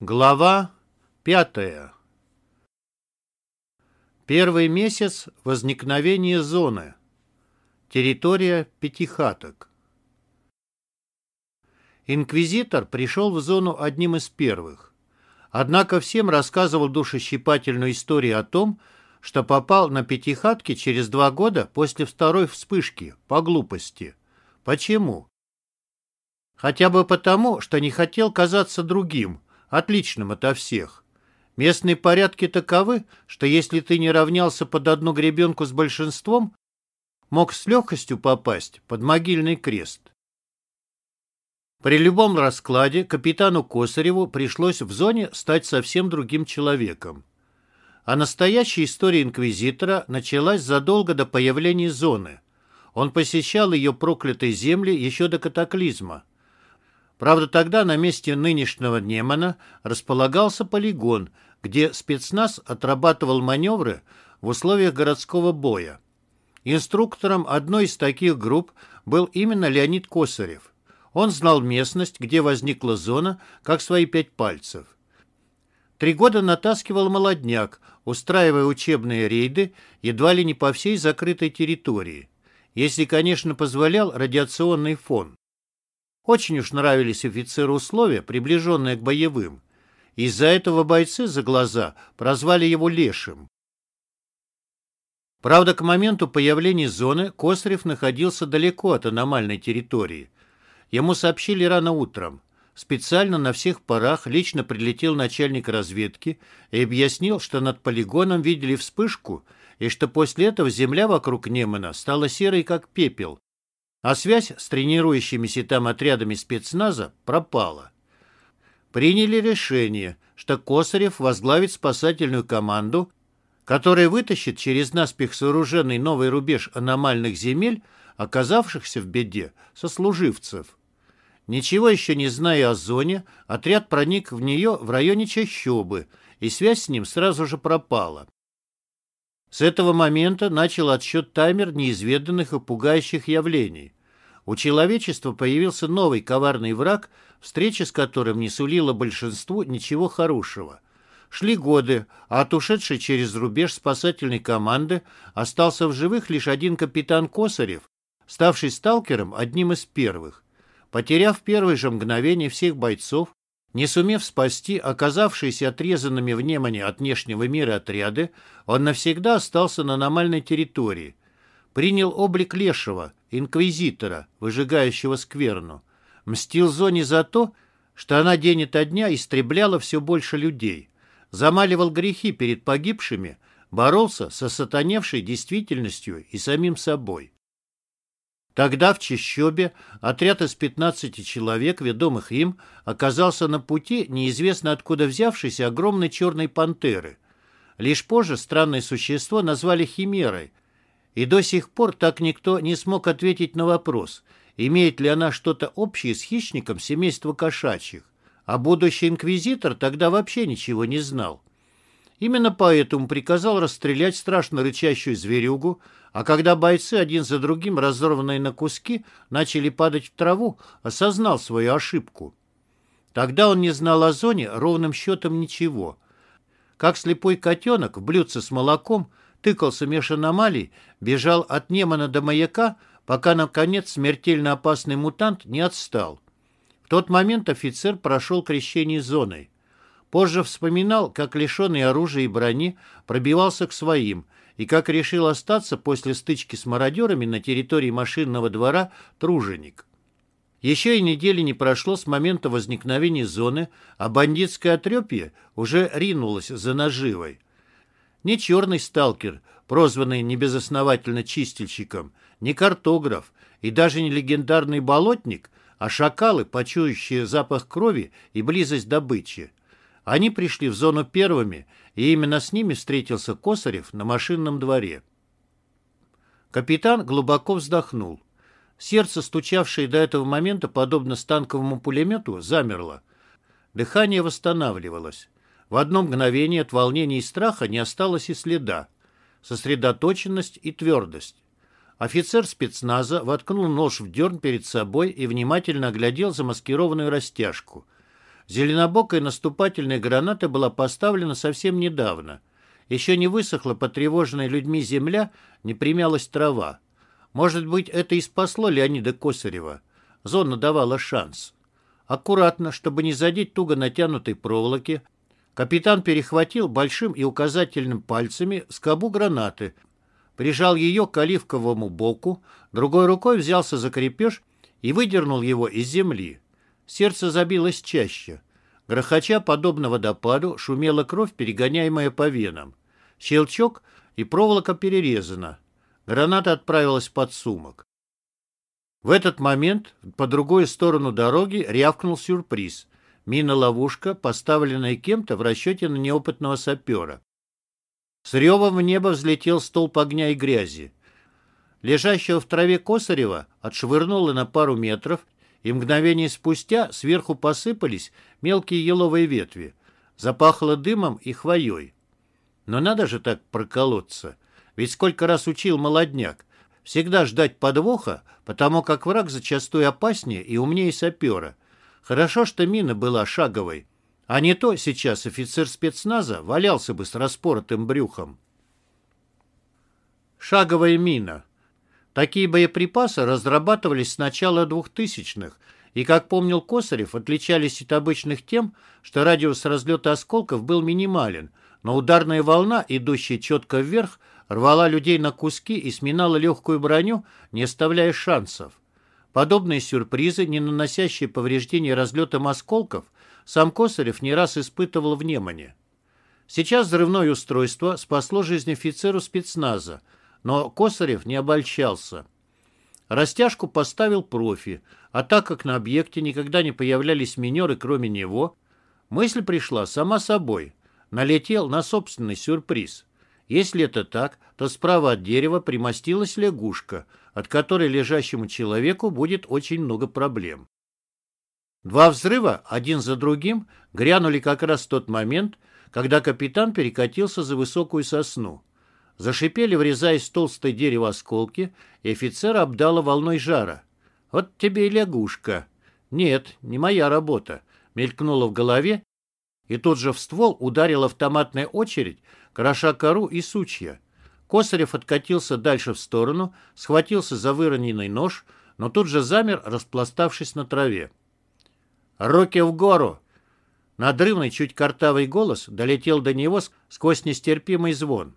Глава пятая. Первый месяц возникновения зоны. Территория Пятихаток. Инквизитор пришел в зону одним из первых. Однако всем рассказывал душещипательную историю о том, что попал на Пятихатки через два года после второй вспышки, по глупости. Почему? Хотя бы потому, что не хотел казаться другим – отличным ото всех. Местные порядки таковы, что если ты не равнялся под одну гребенку с большинством, мог с легкостью попасть под могильный крест. При любом раскладе капитану Косареву пришлось в зоне стать совсем другим человеком. А настоящая история инквизитора началась задолго до появления зоны. Он посещал ее проклятые земли еще до катаклизма. Правда, тогда на месте нынешнего Немана располагался полигон, где спецназ отрабатывал маневры в условиях городского боя. Инструктором одной из таких групп был именно Леонид Косарев. Он знал местность, где возникла зона, как свои пять пальцев. Три года натаскивал молодняк, устраивая учебные рейды едва ли не по всей закрытой территории. Если, конечно, позволял радиационный фон. Очень уж нравились офицеру условия, приближенные к боевым. Из-за этого бойцы за глаза прозвали его Лешим. Правда, к моменту появления зоны Косарев находился далеко от аномальной территории. Ему сообщили рано утром. Специально на всех парах лично прилетел начальник разведки и объяснил, что над полигоном видели вспышку и что после этого земля вокруг Немана стала серой, как пепел, а связь с тренирующимися там отрядами спецназа пропала. Приняли решение, что Косарев возглавит спасательную команду, которая вытащит через наспех сооруженный новый рубеж аномальных земель, оказавшихся в беде, сослуживцев. Ничего еще не зная о зоне, отряд проник в нее в районе Чащобы, и связь с ним сразу же пропала. С этого момента начал отсчет таймер неизведанных и пугающих явлений. У человечества появился новый коварный враг, встреча с которым не сулила большинству ничего хорошего. Шли годы, а от ушедшей через рубеж спасательной команды остался в живых лишь один капитан Косарев, ставший сталкером одним из первых. Потеряв в первое же мгновение всех бойцов, не сумев спасти оказавшиеся отрезанными в от внешнего мира отряды, он навсегда остался на аномальной территории. Принял облик лешего, инквизитора, выжигающего скверну. Мстил зоне за то, что она день ото дня истребляла все больше людей. Замаливал грехи перед погибшими, боролся со сатаневшей действительностью и самим собой. Тогда в Чищобе отряд из 15 человек, ведомых им, оказался на пути неизвестно откуда взявшейся огромной черной пантеры. Лишь позже странное существо назвали химерой, и до сих пор так никто не смог ответить на вопрос, имеет ли она что-то общее с хищником семейства кошачьих. А будущий инквизитор тогда вообще ничего не знал. Именно поэтому приказал расстрелять страшно рычащую зверюгу, а когда бойцы один за другим, разорванные на куски, начали падать в траву, осознал свою ошибку. Тогда он не знал о зоне ровным счетом ничего. Как слепой котенок в блюдце с молоком тыкался меж аномалий, бежал от Немана до маяка, пока, наконец, смертельно опасный мутант не отстал. В тот момент офицер прошел крещение зоной. Позже вспоминал, как лишенный оружия и брони пробивался к своим – и как решил остаться после стычки с мародерами на территории машинного двора Труженик. Еще и недели не прошло с момента возникновения зоны, а бандитское отрепье уже ринулось за наживой. Не черный сталкер, прозванный небезосновательно чистильщиком, не картограф и даже не легендарный болотник, а шакалы, почующие запах крови и близость добычи. Они пришли в зону первыми, и именно с ними встретился Косарев на машинном дворе. Капитан глубоко вздохнул. Сердце, стучавшее до этого момента, подобно станковому пулемету, замерло. Дыхание восстанавливалось. В одно мгновение от волнения и страха не осталось и следа. Сосредоточенность и твердость. Офицер спецназа воткнул нож в дерн перед собой и внимательно оглядел замаскированную растяжку – Зеленобокая наступательная граната была поставлена совсем недавно. Еще не высохла потревоженная людьми земля, не примялась трава. Может быть, это и спасло Леонида Косарева. Зона давала шанс. Аккуратно, чтобы не задеть туго натянутой проволоки, капитан перехватил большим и указательным пальцами скобу гранаты, прижал ее к оливковому боку, другой рукой взялся за крепеж и выдернул его из земли. Сердце забилось чаще. Грохоча, подобно водопаду, шумела кровь, перегоняемая по венам. Щелчок, и проволока перерезана. Граната отправилась под сумок. В этот момент по другую сторону дороги рявкнул сюрприз. Мина-ловушка, поставленная кем-то в расчете на неопытного сапера. С ревом в небо взлетел столб огня и грязи. Лежащего в траве Косарева отшвырнуло на пару метров, и мгновение спустя сверху посыпались мелкие еловые ветви. Запахло дымом и хвоей. Но надо же так проколоться. Ведь сколько раз учил молодняк. Всегда ждать подвоха, потому как враг зачастую опаснее и умнее сапера. Хорошо, что мина была шаговой. А не то сейчас офицер спецназа валялся бы с распоротым брюхом. Шаговая мина. Такие боеприпасы разрабатывались с начала 2000-х и, как помнил Косарев, отличались от обычных тем, что радиус разлета осколков был минимален, но ударная волна, идущая четко вверх, рвала людей на куски и сминала легкую броню, не оставляя шансов. Подобные сюрпризы, не наносящие повреждения разлетом осколков, сам Косарев не раз испытывал в Немане. Сейчас взрывное устройство спасло жизнь офицеру спецназа, но Косарев не обольщался. Растяжку поставил профи, а так как на объекте никогда не появлялись минеры кроме него, мысль пришла сама собой. Налетел на собственный сюрприз. Если это так, то справа от дерева примостилась лягушка, от которой лежащему человеку будет очень много проблем. Два взрыва, один за другим, грянули как раз в тот момент, когда капитан перекатился за высокую сосну. Зашипели, врезаясь в толстое дерево осколки, и офицера обдало волной жара. «Вот тебе и лягушка». «Нет, не моя работа», — мелькнула в голове, и тут же в ствол ударила автоматная очередь, кроша кору и сучья. Косарев откатился дальше в сторону, схватился за выроненный нож, но тут же замер, распластавшись на траве. «Руки в гору!» Надрывный, чуть картавый голос долетел до него сквозь нестерпимый звон.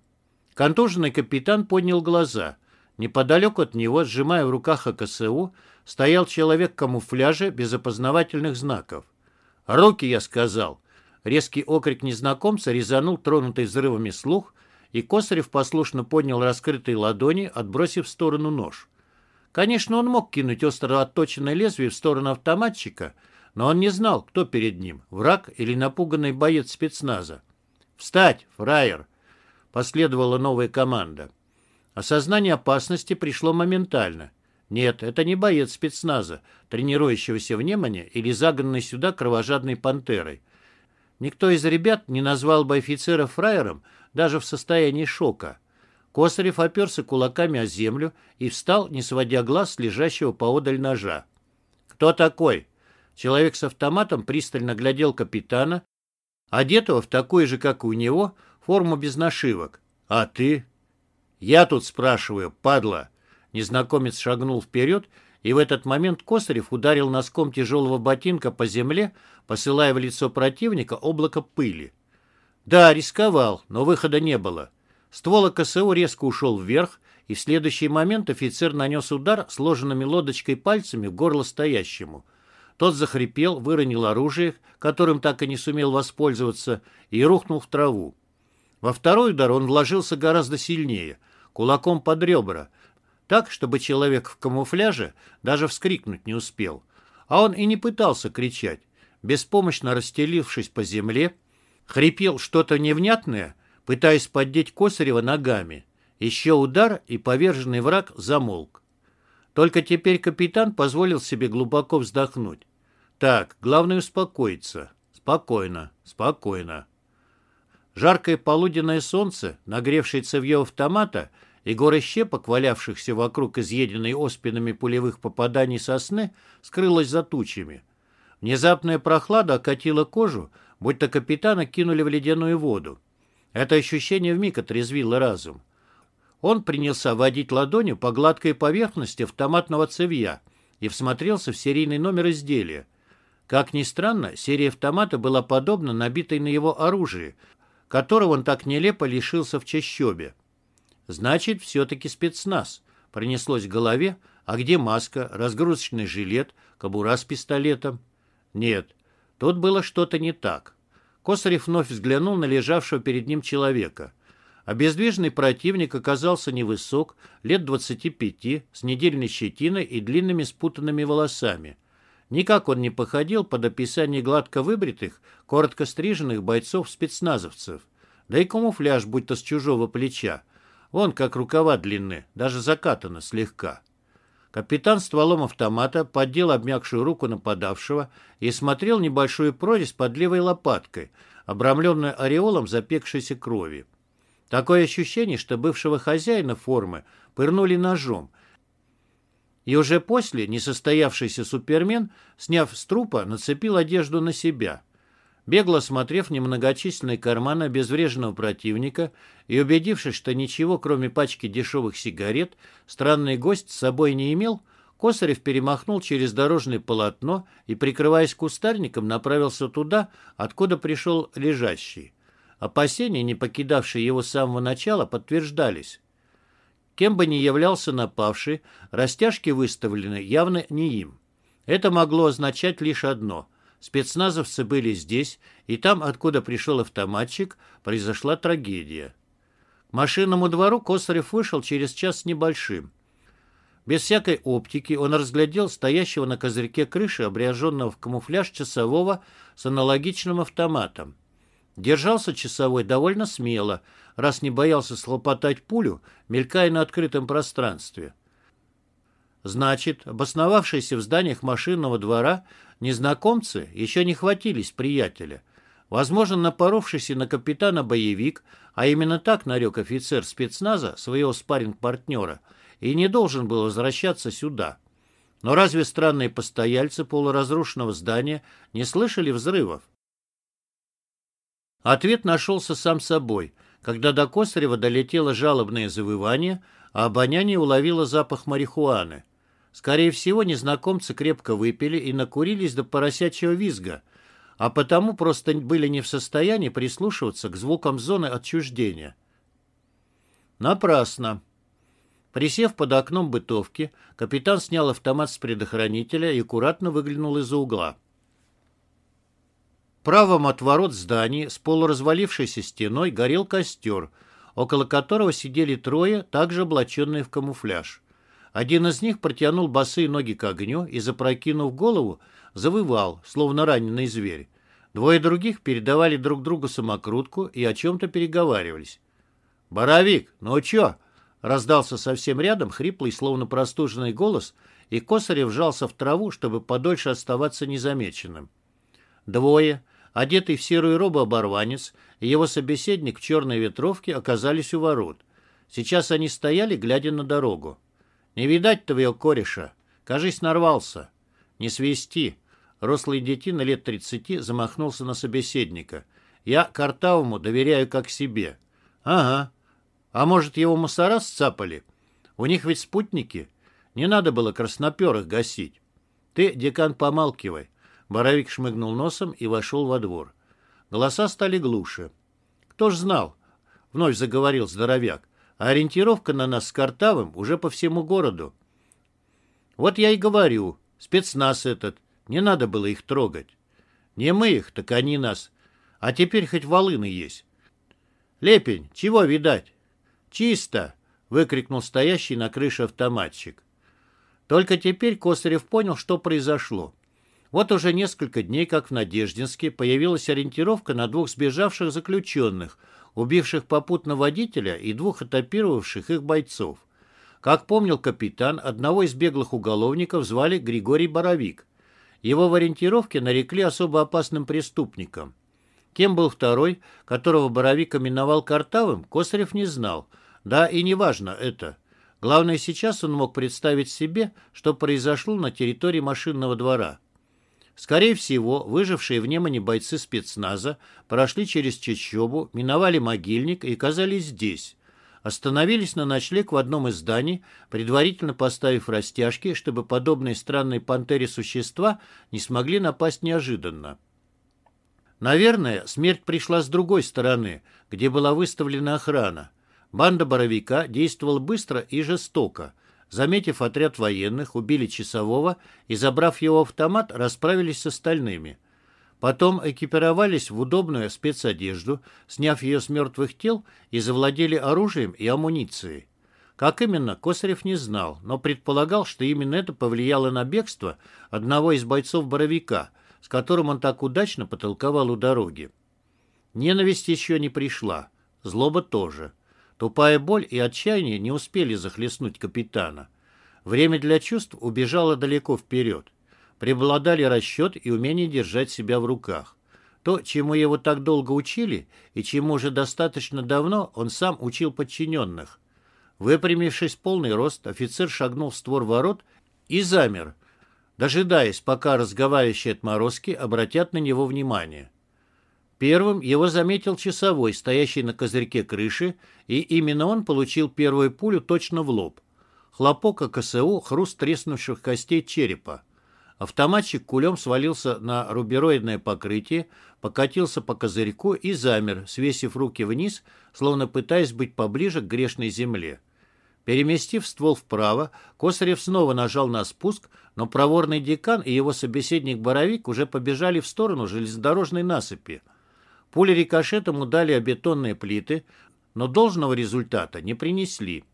Контуженный капитан поднял глаза. Неподалеку от него, сжимая в руках АКСУ, стоял человек в камуфляже без опознавательных знаков. «Руки!» — я сказал. Резкий окрик незнакомца резанул тронутый взрывами слух, и Косарев послушно поднял раскрытые ладони, отбросив в сторону нож. Конечно, он мог кинуть остро отточенное лезвие в сторону автоматчика, но он не знал, кто перед ним, враг или напуганный боец спецназа. «Встать, фраер!» Последовала новая команда. Осознание опасности пришло моментально. Нет, это не боец спецназа, тренирующегося в Немане или загнанный сюда кровожадной пантерой. Никто из ребят не назвал бы офицера фраером даже в состоянии шока. Косарев оперся кулаками о землю и встал, не сводя глаз с лежащего поодаль ножа. «Кто такой?» Человек с автоматом пристально глядел капитана, одетого в такую же, как и у него, форму без нашивок. «А ты?» «Я тут спрашиваю, падла!» Незнакомец шагнул вперед, и в этот момент Косарев ударил носком тяжелого ботинка по земле, посылая в лицо противника облако пыли. Да, рисковал, но выхода не было. Ствол КСУ резко ушел вверх, и в следующий момент офицер нанес удар сложенными лодочкой пальцами в горло стоящему. Тот захрипел, выронил оружие, которым так и не сумел воспользоваться, и рухнул в траву. Во второй удар он вложился гораздо сильнее, кулаком под ребра, так, чтобы человек в камуфляже даже вскрикнуть не успел. А он и не пытался кричать. Беспомощно расстелившись по земле, хрипел что-то невнятное, пытаясь поддеть Косарева ногами. Еще удар, и поверженный враг замолк. Только теперь капитан позволил себе глубоко вздохнуть. Так, главное успокоиться. Спокойно, спокойно. Жаркое полуденное солнце, нагревшее цевье автомата и горы щепок, валявшихся вокруг изъеденной оспинами пулевых попаданий сосны, скрылось за тучами. Внезапная прохлада окатила кожу, будто капитана кинули в ледяную воду. Это ощущение вмиг отрезвило разум. Он принялся водить ладонью по гладкой поверхности автоматного цевья и всмотрелся в серийный номер изделия. Как ни странно, серия автомата была подобна набитой на его оружии, которого он так нелепо лишился в чащобе. Значит, все-таки спецназ. Пронеслось в голове, а где маска, разгрузочный жилет, кобура с пистолетом? Нет, тут было что-то не так. Косарев вновь взглянул на лежавшего перед ним человека. Обездвиженный противник оказался невысок, лет 25, с недельной щетиной и длинными спутанными волосами. Никак он не походил под описание гладко выбритых, коротко стриженных бойцов-спецназовцев. Да и камуфляж будто с чужого плеча. Вон как рукава длинны, даже закатано слегка. Капитан стволом автомата поддел обмякшую руку нападавшего и смотрел небольшую прорезь под левой лопаткой, обрамленную ореолом запекшейся крови. Такое ощущение, что бывшего хозяина формы пырнули ножом, и уже после несостоявшийся супермен, сняв с трупа, нацепил одежду на себя. Бегло осмотрев немногочисленные карманы обезвреженного противника и убедившись, что ничего, кроме пачки дешевых сигарет, странный гость с собой не имел, Косарев перемахнул через дорожное полотно и, прикрываясь кустарником, направился туда, откуда пришел лежащий. Опасения, не покидавшие его с самого начала, подтверждались. Кем бы ни являлся напавший, растяжки выставлены явно не им. Это могло означать лишь одно – Спецназовцы были здесь, и там, откуда пришел автоматчик, произошла трагедия. К машинному двору Косарев вышел через час с небольшим. Без всякой оптики он разглядел стоящего на козырьке крыши, обряженного в камуфляж часового с аналогичным автоматом. Держался часовой довольно смело, раз не боялся слопотать пулю, мелькая на открытом пространстве. Значит, обосновавшиеся в зданиях машинного двора незнакомцы еще не хватились приятеля. Возможно, напоровшийся на капитана боевик, а именно так нарек офицер спецназа своего спарринг-партнера, и не должен был возвращаться сюда. Но разве странные постояльцы полуразрушенного здания не слышали взрывов? Ответ нашелся сам собой, когда до Косарева долетело жалобное завывание, а обоняние уловило запах марихуаны – Скорее всего, незнакомцы крепко выпили и накурились до поросячьего визга, а потому просто были не в состоянии прислушиваться к звукам зоны отчуждения. Напрасно. Присев под окном бытовки, капитан снял автомат с предохранителя и аккуратно выглянул из-за угла. Правом от ворот здания с полуразвалившейся стеной горел костер, около которого сидели трое, также облаченные в камуфляж. Один из них протянул босые ноги к огню и, запрокинув голову, завывал, словно раненый зверь. Двое других передавали друг другу самокрутку и о чем-то переговаривались. «Боровик, ну чё?» — раздался совсем рядом хриплый, словно простуженный голос, и Косарев вжался в траву, чтобы подольше оставаться незамеченным. Двое, одетый в серую робу оборванец, и его собеседник в черной ветровке оказались у ворот. Сейчас они стояли, глядя на дорогу. Не видать твоего кореша. Кажись, нарвался. Не свисти. Рослый детина лет тридцати замахнулся на собеседника. Я Картавому доверяю как себе. Ага. А может, его мусора сцапали? У них ведь спутники. Не надо было красноперых гасить. Ты, декан, помалкивай. Боровик шмыгнул носом и вошел во двор. Голоса стали глуше. Кто ж знал? Вновь заговорил здоровяк. А ориентировка на нас с Картавым уже по всему городу. Вот я и говорю, спецназ этот, не надо было их трогать. Не мы их, так они нас. А теперь хоть волыны есть. Лепень, чего видать? Чисто, выкрикнул стоящий на крыше автоматчик. Только теперь Косарев понял, что произошло. Вот уже несколько дней, как в Надеждинске, появилась ориентировка на двух сбежавших заключенных – убивших попутно водителя и двух этапировавших их бойцов. Как помнил капитан, одного из беглых уголовников звали Григорий Боровик. Его в ориентировке нарекли особо опасным преступником. Кем был второй, которого Боровик именовал Картавым, Косарев не знал. Да и не важно это. Главное, сейчас он мог представить себе, что произошло на территории машинного двора. Скорее всего, выжившие в Немане бойцы спецназа прошли через Чечобу, миновали могильник и оказались здесь. Остановились на ночлег в одном из зданий, предварительно поставив растяжки, чтобы подобные странные пантере существа не смогли напасть неожиданно. Наверное, смерть пришла с другой стороны, где была выставлена охрана. Банда Боровика действовала быстро и жестоко. Заметив отряд военных, убили часового и, забрав его автомат, расправились с остальными. Потом экипировались в удобную спецодежду, сняв ее с мертвых тел и завладели оружием и амуницией. Как именно, Косарев не знал, но предполагал, что именно это повлияло на бегство одного из бойцов Боровика – с которым он так удачно потолковал у дороги. Ненависть еще не пришла, злоба тоже. Тупая боль и отчаяние не успели захлестнуть капитана. Время для чувств убежало далеко вперед. Преобладали расчет и умение держать себя в руках. То, чему его так долго учили, и чему уже достаточно давно он сам учил подчиненных. Выпрямившись полный рост, офицер шагнул в створ ворот и замер, дожидаясь, пока разговаривающие отморозки обратят на него внимание. Первым его заметил часовой, стоящий на козырьке крыши, и именно он получил первую пулю точно в лоб. Хлопок АКСУ, хруст треснувших костей черепа. Автоматчик кулем свалился на рубероидное покрытие, покатился по козырьку и замер, свесив руки вниз, словно пытаясь быть поближе к грешной земле. Переместив ствол вправо, Косарев снова нажал на спуск, но проворный декан и его собеседник Боровик уже побежали в сторону железнодорожной насыпи. Пули рикошетом удали о бетонные плиты, но должного результата не принесли.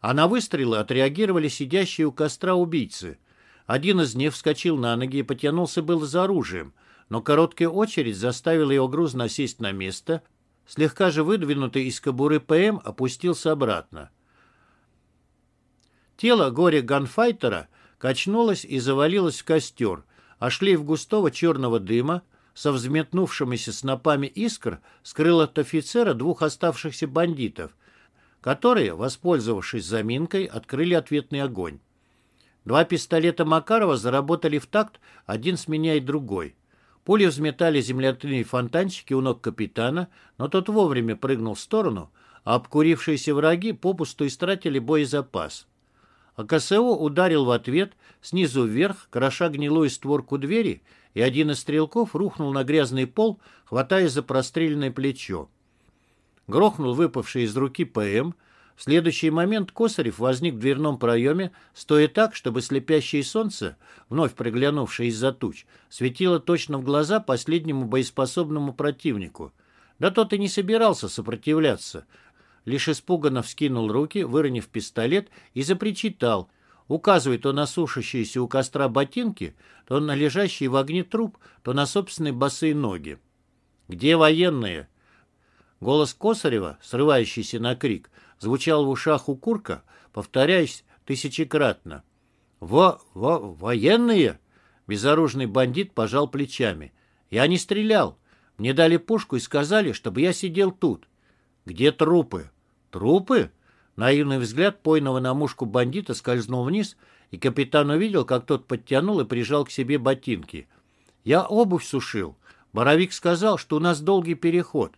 А на выстрелы отреагировали сидящие у костра убийцы. Один из них вскочил на ноги и потянулся было за оружием, но короткая очередь заставила его грузно сесть на место, слегка же выдвинутый из кобуры ПМ опустился обратно. Тело горе-ганфайтера качнулось и завалилось в костер, а шлейф густого черного дыма со взметнувшимися снопами искр скрыл от офицера двух оставшихся бандитов, которые, воспользовавшись заминкой, открыли ответный огонь. Два пистолета Макарова заработали в такт, один сменяет другой. Пули взметали земляные фонтанчики у ног капитана, но тот вовремя прыгнул в сторону, а обкурившиеся враги попусту истратили боезапас. А КСО ударил в ответ снизу вверх, кроша гнилую створку двери, и один из стрелков рухнул на грязный пол, хватаясь за простреленное плечо. Грохнул выпавший из руки ПМ. В следующий момент Косарев возник в дверном проеме, стоя так, чтобы слепящее солнце, вновь приглянувшее из-за туч, светило точно в глаза последнему боеспособному противнику. Да тот и не собирался сопротивляться, лишь испуганно вскинул руки, выронив пистолет, и запричитал, указывая то на сушащиеся у костра ботинки, то на лежащий в огне труп, то на собственные босые ноги. «Где военные?» Голос Косарева, срывающийся на крик, звучал в ушах у Курка, повторяясь тысячекратно. «Во... во... военные?» Безоружный бандит пожал плечами. «Я не стрелял. Мне дали пушку и сказали, чтобы я сидел тут. Где трупы?» «Трупы?» Наивный взгляд пойного на мушку бандита скользнул вниз, и капитан увидел, как тот подтянул и прижал к себе ботинки. «Я обувь сушил. Боровик сказал, что у нас долгий переход».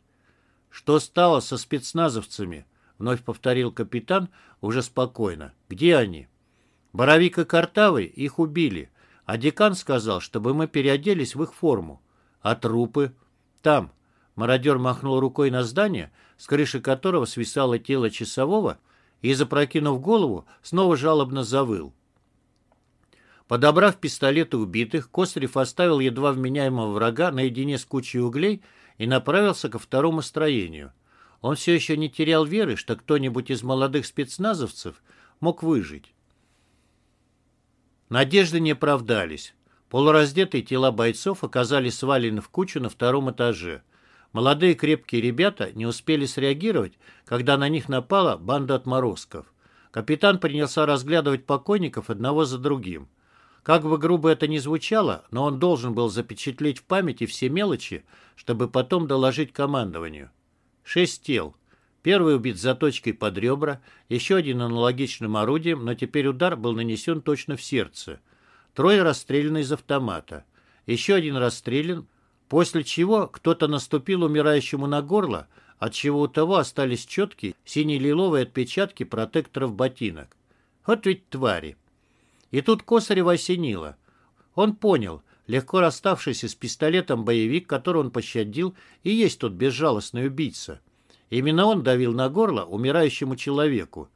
«Что стало со спецназовцами?» — вновь повторил капитан уже спокойно. «Где они?» «Боровик и Картавый их убили, а декан сказал, чтобы мы переоделись в их форму. А трупы?» «Там». Мародер махнул рукой на здание, с крыши которого свисало тело часового, и, запрокинув голову, снова жалобно завыл. Подобрав пистолеты убитых, Косарев оставил едва вменяемого врага наедине с кучей углей и направился ко второму строению. Он все еще не терял веры, что кто-нибудь из молодых спецназовцев мог выжить. Надежды не оправдались. Полураздетые тела бойцов оказались свалены в кучу на втором этаже. Молодые крепкие ребята не успели среагировать, когда на них напала банда отморозков. Капитан принялся разглядывать покойников одного за другим. Как бы грубо это ни звучало, но он должен был запечатлеть в памяти все мелочи, чтобы потом доложить командованию. Шесть тел. Первый убит заточкой под ребра, еще один аналогичным орудием, но теперь удар был нанесен точно в сердце. Трое расстреляны из автомата. еще один расстрелян, после чего кто-то наступил умирающему на горло, от чего у того остались четкие сине-лиловые отпечатки протекторов ботинок. Вот ведь твари. И тут Косарева осенило. Он понял, легко расставшийся с пистолетом боевик, которого он пощадил, и есть тот безжалостный убийца. Именно он давил на горло умирающему человеку.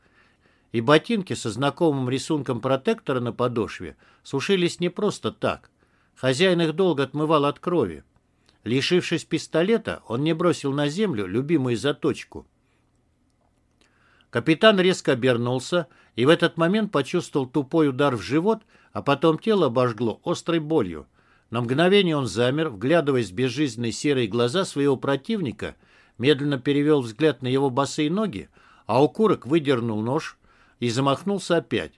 И ботинки со знакомым рисунком протектора на подошве сушились не просто так. Хозяин их долго отмывал от крови. Лишившись пистолета, он не бросил на землю любимую заточку. Капитан резко обернулся и в этот момент почувствовал тупой удар в живот, а потом тело обожгло острой болью. На мгновение он замер, вглядываясь в безжизненные серые глаза своего противника, медленно перевел взгляд на его босые ноги, а укурок выдернул нож и замахнулся опять.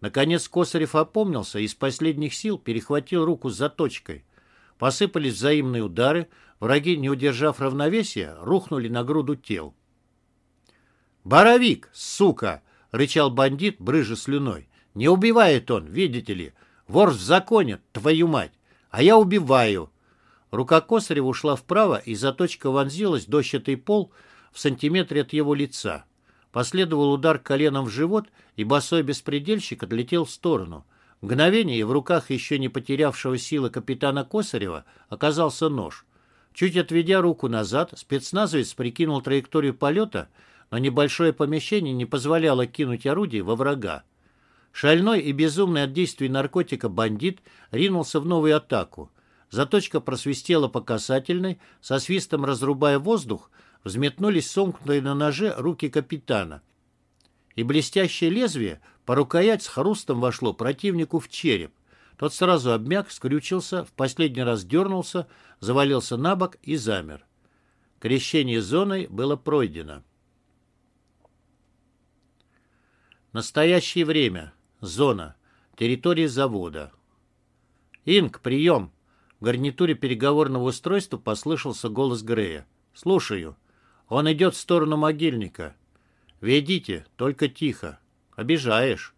Наконец Косарев опомнился и из последних сил перехватил руку с заточкой. Посыпались взаимные удары, враги, не удержав равновесия, рухнули на груду тел. «Боровик, сука!» — рычал бандит, брыжа слюной. «Не убивает он, видите ли. Вор в законе, твою мать! А я убиваю!» Рука Косарева ушла вправо, и заточка вонзилась дощатый пол в сантиметре от его лица. Последовал удар коленом в живот, и босой беспредельщик отлетел в сторону. Мгновение и в руках еще не потерявшего силы капитана Косарева оказался нож. Чуть отведя руку назад, спецназовец прикинул траекторию полета, но небольшое помещение не позволяло кинуть орудие во врага. Шальной и безумный от действий наркотика бандит ринулся в новую атаку. Заточка просвистела по касательной, со свистом разрубая воздух, взметнулись сомкнутые на ноже руки капитана. И блестящее лезвие по рукоять с хрустом вошло противнику в череп. Тот сразу обмяк, скрючился, в последний раз дернулся, завалился на бок и замер. Крещение зоной было пройдено. Настоящее время. Зона. Территория завода. «Инг, прием!» В гарнитуре переговорного устройства послышался голос Грея. «Слушаю. Он идет в сторону могильника. Ведите, только тихо. Обижаешь».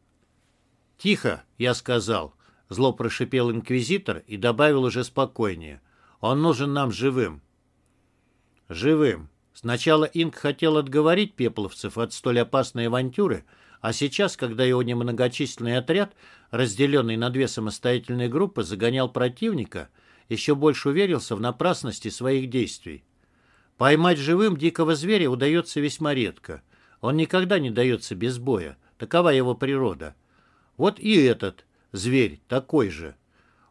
«Тихо», — я сказал. Зло прошипел инквизитор и добавил уже спокойнее. «Он нужен нам живым». «Живым». Сначала Инг хотел отговорить пепловцев от столь опасной авантюры, а сейчас, когда его немногочисленный отряд, разделенный на две самостоятельные группы, загонял противника — еще больше уверился в напрасности своих действий. Поймать живым дикого зверя удается весьма редко. Он никогда не дается без боя. Такова его природа. Вот и этот зверь такой же.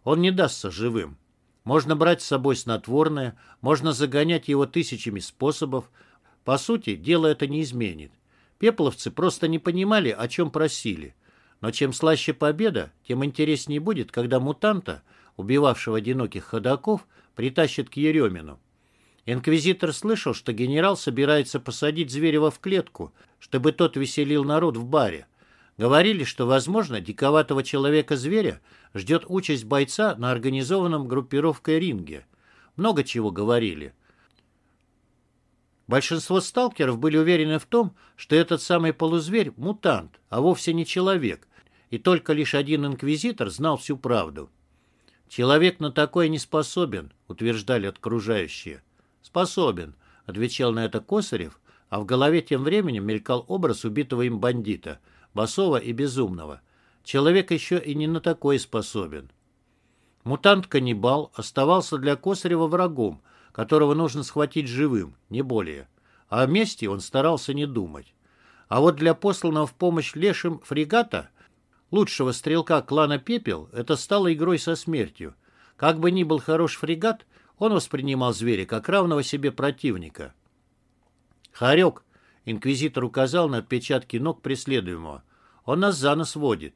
Он не дастся живым. Можно брать с собой снотворное, можно загонять его тысячами способов. По сути, дело это не изменит. Пепловцы просто не понимали, о чем просили. Но чем слаще победа, тем интереснее будет, когда мутанта – убивавшего одиноких ходаков, притащит к Еремину. Инквизитор слышал, что генерал собирается посадить Зверева в клетку, чтобы тот веселил народ в баре. Говорили, что, возможно, диковатого человека-зверя ждет участь бойца на организованном группировкой ринге. Много чего говорили. Большинство сталкеров были уверены в том, что этот самый полузверь – мутант, а вовсе не человек, и только лишь один инквизитор знал всю правду. «Человек на такое не способен», — утверждали окружающие. «Способен», — отвечал на это Косарев, а в голове тем временем мелькал образ убитого им бандита, басова и безумного. Человек еще и не на такое способен. Мутант-каннибал оставался для Косарева врагом, которого нужно схватить живым, не более. А о мести он старался не думать. А вот для посланного в помощь лешим фрегата — лучшего стрелка клана «Пепел» это стало игрой со смертью. Как бы ни был хорош фрегат, он воспринимал зверя как равного себе противника. «Харек!» — инквизитор указал на отпечатки ног преследуемого. «Он нас за нос водит».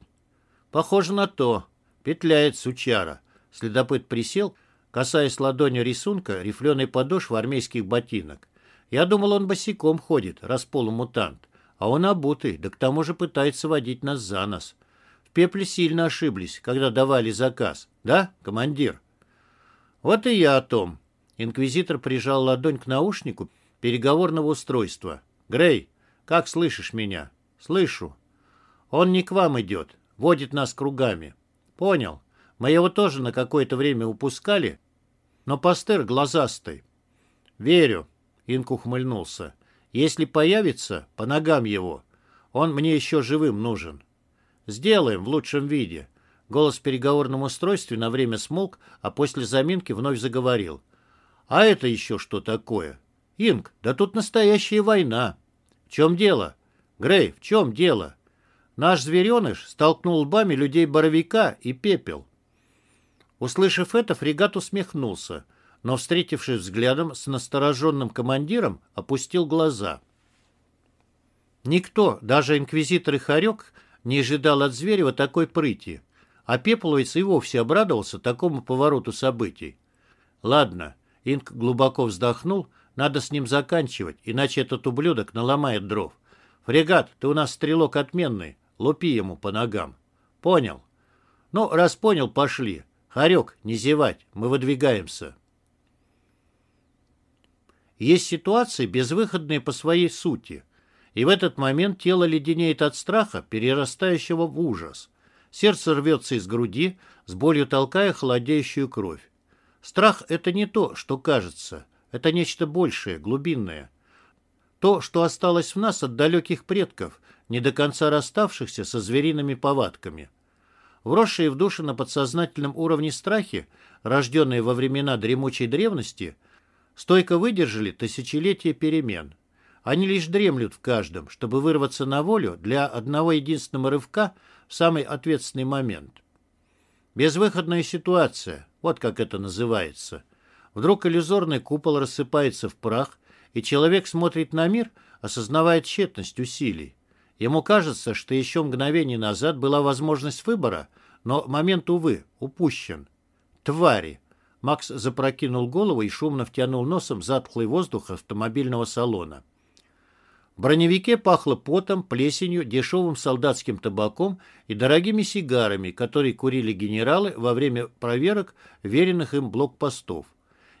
«Похоже на то. Петляет сучара». Следопыт присел, касаясь ладонью рисунка рифленой подошвы армейских ботинок. «Я думал, он босиком ходит, раз полумутант, а он обутый, да к тому же пытается водить нас за нос». Пепле сильно ошиблись, когда давали заказ. Да, командир? Вот и я о том. Инквизитор прижал ладонь к наушнику переговорного устройства. Грей, как слышишь меня? Слышу. Он не к вам идет, водит нас кругами. Понял. Мы его тоже на какое-то время упускали, но Пастер глазастый. Верю, Инк ухмыльнулся. Если появится, по ногам его. Он мне еще живым нужен. Сделаем в лучшем виде. Голос в переговорном устройстве на время смолк, а после заминки вновь заговорил. А это еще что такое? Инк, да тут настоящая война. В чем дело? Грей, в чем дело? Наш звереныш столкнул лбами людей Боровика и пепел. Услышав это, фрегат усмехнулся, но, встретившись взглядом с настороженным командиром, опустил глаза. Никто, даже инквизитор и Харек, не ожидал от Зверева такой прыти, а Пепловец и вовсе обрадовался такому повороту событий. Ладно, Инк глубоко вздохнул, надо с ним заканчивать, иначе этот ублюдок наломает дров. Фрегат, ты у нас стрелок отменный, лупи ему по ногам. Понял? Ну, раз понял, пошли. Харек, не зевать, мы выдвигаемся. Есть ситуации, безвыходные по своей сути – и в этот момент тело леденеет от страха, перерастающего в ужас. Сердце рвется из груди, с болью толкая холодеющую кровь. Страх — это не то, что кажется. Это нечто большее, глубинное. То, что осталось в нас от далеких предков, не до конца расставшихся со звериными повадками. Вросшие в душу на подсознательном уровне страхи, рожденные во времена дремучей древности, стойко выдержали тысячелетия перемен. Они лишь дремлют в каждом, чтобы вырваться на волю для одного единственного рывка в самый ответственный момент. Безвыходная ситуация, вот как это называется. Вдруг иллюзорный купол рассыпается в прах, и человек смотрит на мир, осознавая тщетность усилий. Ему кажется, что еще мгновение назад была возможность выбора, но момент, увы, упущен. Твари! Макс запрокинул голову и шумно втянул носом затхлый воздух автомобильного салона. Броневике пахло потом, плесенью, дешевым солдатским табаком и дорогими сигарами, которые курили генералы во время проверок веренных им блокпостов.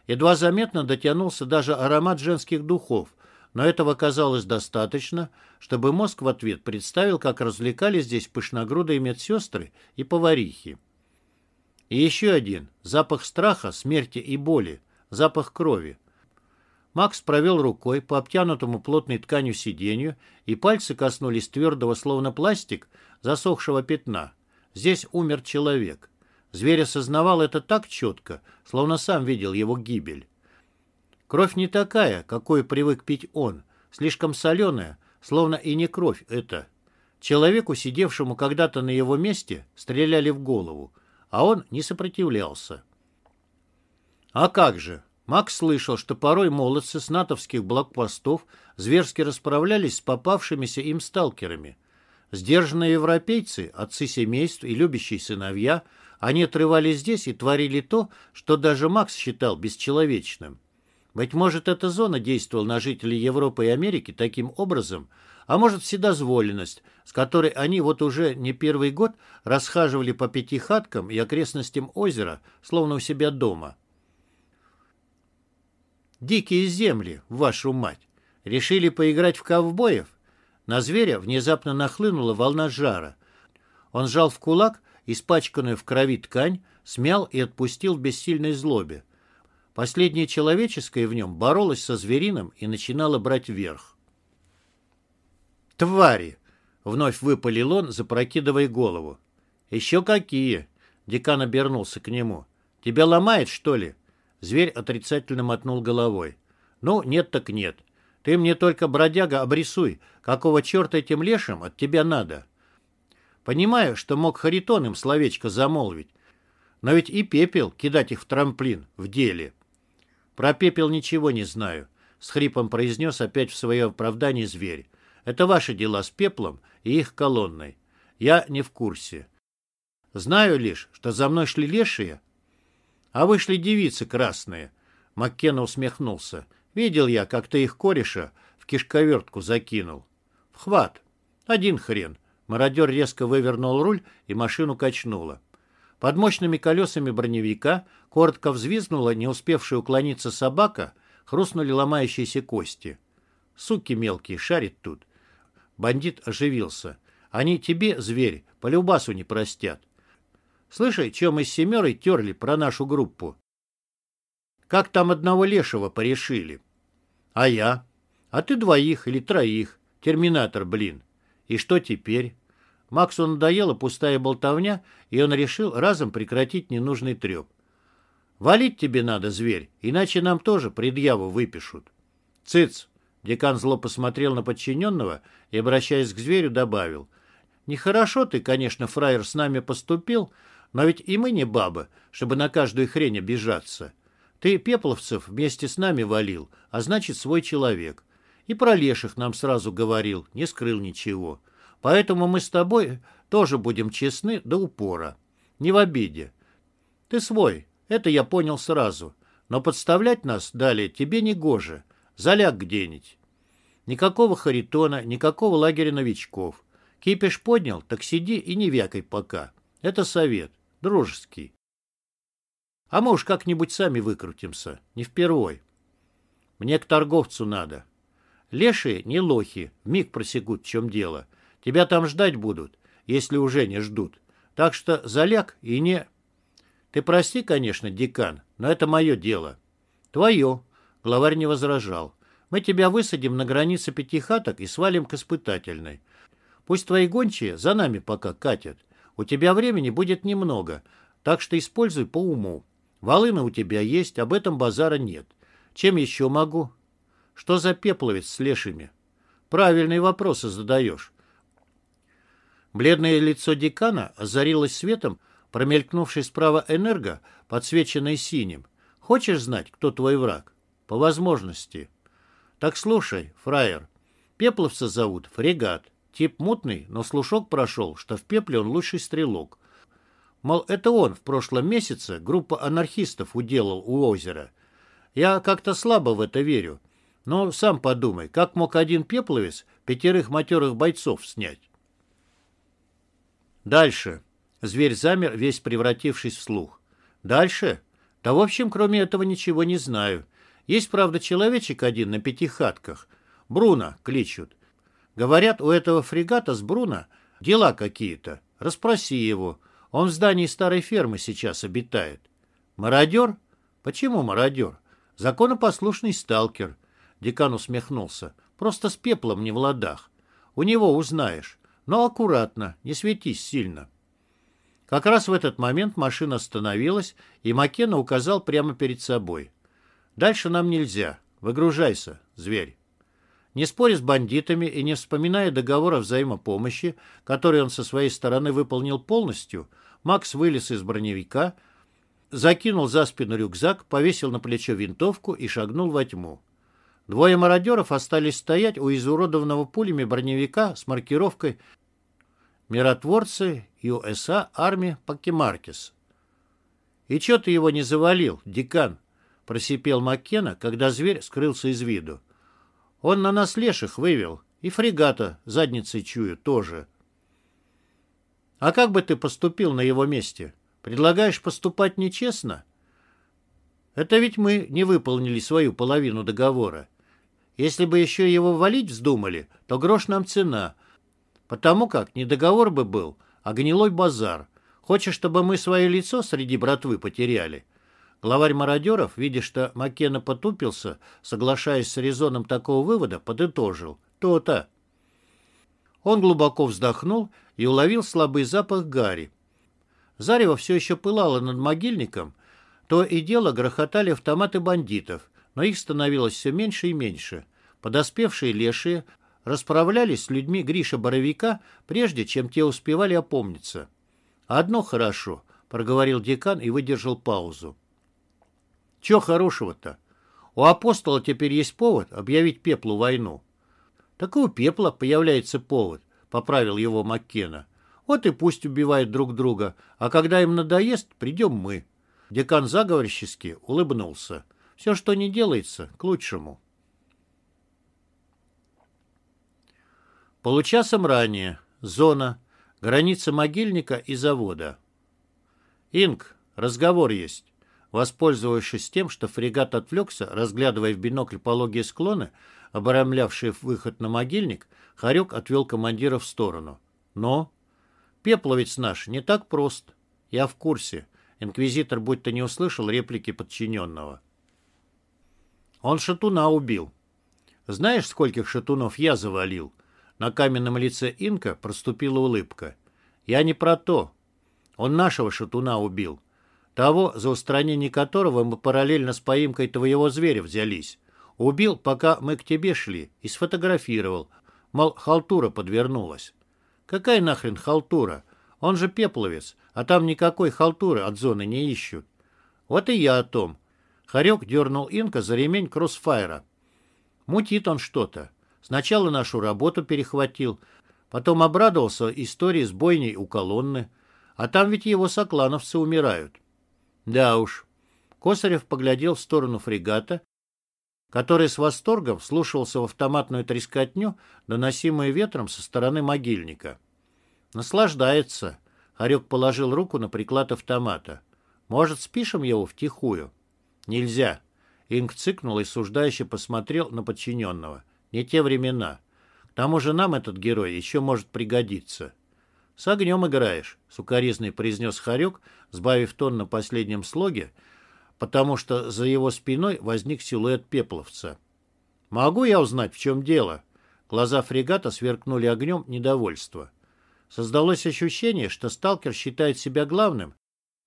Едва заметно дотянулся даже аромат женских духов, но этого казалось достаточно, чтобы мозг в ответ представил, как развлекались здесь пышногрудые медсестры и поварихи. И еще один – запах страха, смерти и боли, запах крови. Макс провел рукой по обтянутому плотной тканью сиденью, и пальцы коснулись твердого, словно пластик, засохшего пятна. Здесь умер человек. Зверь осознавал это так четко, словно сам видел его гибель. Кровь не такая, какой привык пить он, слишком соленая, словно и не кровь это. Человеку, сидевшему когда-то на его месте, стреляли в голову, а он не сопротивлялся. А как же? Макс слышал, что порой молодцы с натовских блокпостов зверски расправлялись с попавшимися им сталкерами. Сдержанные европейцы, отцы семейств и любящие сыновья, они отрывались здесь и творили то, что даже Макс считал бесчеловечным. Быть может, эта зона действовала на жителей Европы и Америки таким образом, а может, вседозволенность, с которой они вот уже не первый год расхаживали по пятихаткам и окрестностям озера, словно у себя дома. Дикие земли, вашу мать! Решили поиграть в ковбоев? На зверя внезапно нахлынула волна жара. Он сжал в кулак испачканную в крови ткань, смял и отпустил в бессильной злобе. Последнее человеческое в нем боролось со звериным и начинало брать верх. «Твари!» — вновь выпалил он, запрокидывая голову. «Еще какие!» — декан обернулся к нему. «Тебя ломает, что ли?» Зверь отрицательно мотнул головой. «Ну, нет так нет. Ты мне только, бродяга, обрисуй, какого черта этим лешим от тебя надо». Понимаю, что мог Харитон им словечко замолвить, но ведь и пепел кидать их в трамплин в деле. Про пепел ничего не знаю, с хрипом произнес опять в свое оправдание зверь. Это ваши дела с пеплом и их колонной. Я не в курсе. Знаю лишь, что за мной шли лешие, а вышли девицы красные. Маккена усмехнулся. Видел я, как ты их кореша в кишковертку закинул. В хват. Один хрен. Мародер резко вывернул руль, и машину качнуло. Под мощными колесами броневика коротко взвизгнула не успевшая уклониться собака, хрустнули ломающиеся кости. Суки мелкие, шарит тут. Бандит оживился. Они тебе, зверь, по любасу не простят. Слышай, чем мы с Семерой терли про нашу группу? Как там одного лешего порешили? А я? А ты двоих или троих. Терминатор, блин. И что теперь? Максу надоела пустая болтовня, и он решил разом прекратить ненужный треп. «Валить тебе надо, зверь, иначе нам тоже предъяву выпишут». «Цыц!» — декан зло посмотрел на подчиненного и, обращаясь к зверю, добавил. «Нехорошо ты, конечно, фраер, с нами поступил, но ведь и мы не бабы, чтобы на каждую хрень обижаться. Ты пепловцев вместе с нами валил, а значит, свой человек. И про леших нам сразу говорил, не скрыл ничего. Поэтому мы с тобой тоже будем честны до упора. Не в обиде. Ты свой, это я понял сразу. Но подставлять нас далее тебе не гоже. Заляг где-нибудь. Никакого Харитона, никакого лагеря новичков. Кипиш поднял, так сиди и не вякай пока. Это совет. Дружеский. А мы уж как-нибудь сами выкрутимся. Не впервой. Мне к торговцу надо. Лешие не лохи, миг просекут, в чем дело. Тебя там ждать будут, если уже не ждут. Так что заляг и не... Ты прости, конечно, декан, но это мое дело. Твое. Главарь не возражал. Мы тебя высадим на границе пяти хаток и свалим к испытательной. Пусть твои гончие за нами пока катят. У тебя времени будет немного, так что используй по уму. Волына у тебя есть, об этом базара нет. Чем еще могу? Что за пепловец с лешими? Правильные вопросы задаешь. Бледное лицо декана озарилось светом, промелькнувший справа энерго, подсвеченный синим. Хочешь знать, кто твой враг? По возможности. Так слушай, фраер. Пепловца зовут Фрегат. Тип мутный, но слушок прошел, что в пепле он лучший стрелок. Мол, это он в прошлом месяце группа анархистов уделал у озера. Я как-то слабо в это верю. Но сам подумай, как мог один пепловец пятерых матерых бойцов снять? Дальше. Зверь замер, весь превратившись в слух. Дальше? Да, в общем, кроме этого ничего не знаю. Есть, правда, человечек один на пяти хатках. Бруно кличут. Говорят, у этого фрегата с Бруно дела какие-то. Распроси его. Он в здании старой фермы сейчас обитает. Мародер? Почему мародер? Законопослушный сталкер. Декан усмехнулся. Просто с пеплом не в ладах. У него узнаешь. Но аккуратно, не светись сильно. Как раз в этот момент машина остановилась, и Макена указал прямо перед собой. «Дальше нам нельзя. Выгружайся, зверь». Не споря с бандитами и не вспоминая договор о взаимопомощи, который он со своей стороны выполнил полностью, Макс вылез из броневика, закинул за спину рюкзак, повесил на плечо винтовку и шагнул во тьму. Двое мародеров остались стоять у изуродованного пулями броневика с маркировкой «Миротворцы ЮСА армия Пакемаркис». «И чё ты его не завалил, декан?» — просипел Маккена, когда зверь скрылся из виду. Он на нас леших вывел. И фрегата задницей чую тоже. А как бы ты поступил на его месте? Предлагаешь поступать нечестно? Это ведь мы не выполнили свою половину договора. Если бы еще его валить вздумали, то грош нам цена. Потому как не договор бы был, а гнилой базар. Хочешь, чтобы мы свое лицо среди братвы потеряли?» Главарь мародеров, видя, что Маккена потупился, соглашаясь с резоном такого вывода, подытожил. То-то. Он глубоко вздохнул и уловил слабый запах гари. Зарево все еще пылало над могильником, то и дело грохотали автоматы бандитов, но их становилось все меньше и меньше. Подоспевшие лешие расправлялись с людьми Гриша Боровика, прежде чем те успевали опомниться. «Одно хорошо», — проговорил декан и выдержал паузу. Чего хорошего-то? У апостола теперь есть повод объявить пеплу войну. Так и у пепла появляется повод, поправил его Маккена. Вот и пусть убивают друг друга, а когда им надоест, придем мы. Декан заговорщически улыбнулся. Все, что не делается, к лучшему. Получасом ранее. Зона. Граница могильника и завода. Инг, разговор есть. Воспользовавшись тем, что фрегат отвлекся, разглядывая в бинокль пологие склоны, обрамлявшие выход на могильник, Харек отвел командира в сторону. Но пепловец наш не так прост. Я в курсе. Инквизитор будто не услышал реплики подчиненного. Он шатуна убил. Знаешь, скольких шатунов я завалил? На каменном лице инка проступила улыбка. Я не про то. Он нашего шатуна убил. Того, за устранение которого мы параллельно с поимкой твоего зверя взялись. Убил, пока мы к тебе шли, и сфотографировал. Мол, халтура подвернулась. Какая нахрен халтура? Он же пепловец, а там никакой халтуры от зоны не ищут. Вот и я о том. Харек дернул инка за ремень кроссфайра. Мутит он что-то. Сначала нашу работу перехватил, потом обрадовался истории с бойней у колонны. А там ведь его соклановцы умирают. Да уж. Косарев поглядел в сторону фрегата, который с восторгом слушался в автоматную трескотню, доносимую ветром со стороны могильника. Наслаждается. Харек положил руку на приклад автомата. Может, спишем его втихую? Нельзя. Инг цыкнул и суждающе посмотрел на подчиненного. Не те времена. К тому же нам этот герой еще может пригодиться. «С огнем играешь», — сукоризный произнес Харек, сбавив тон на последнем слоге, потому что за его спиной возник силуэт пепловца. «Могу я узнать, в чем дело?» Глаза фрегата сверкнули огнем недовольства. Создалось ощущение, что сталкер считает себя главным,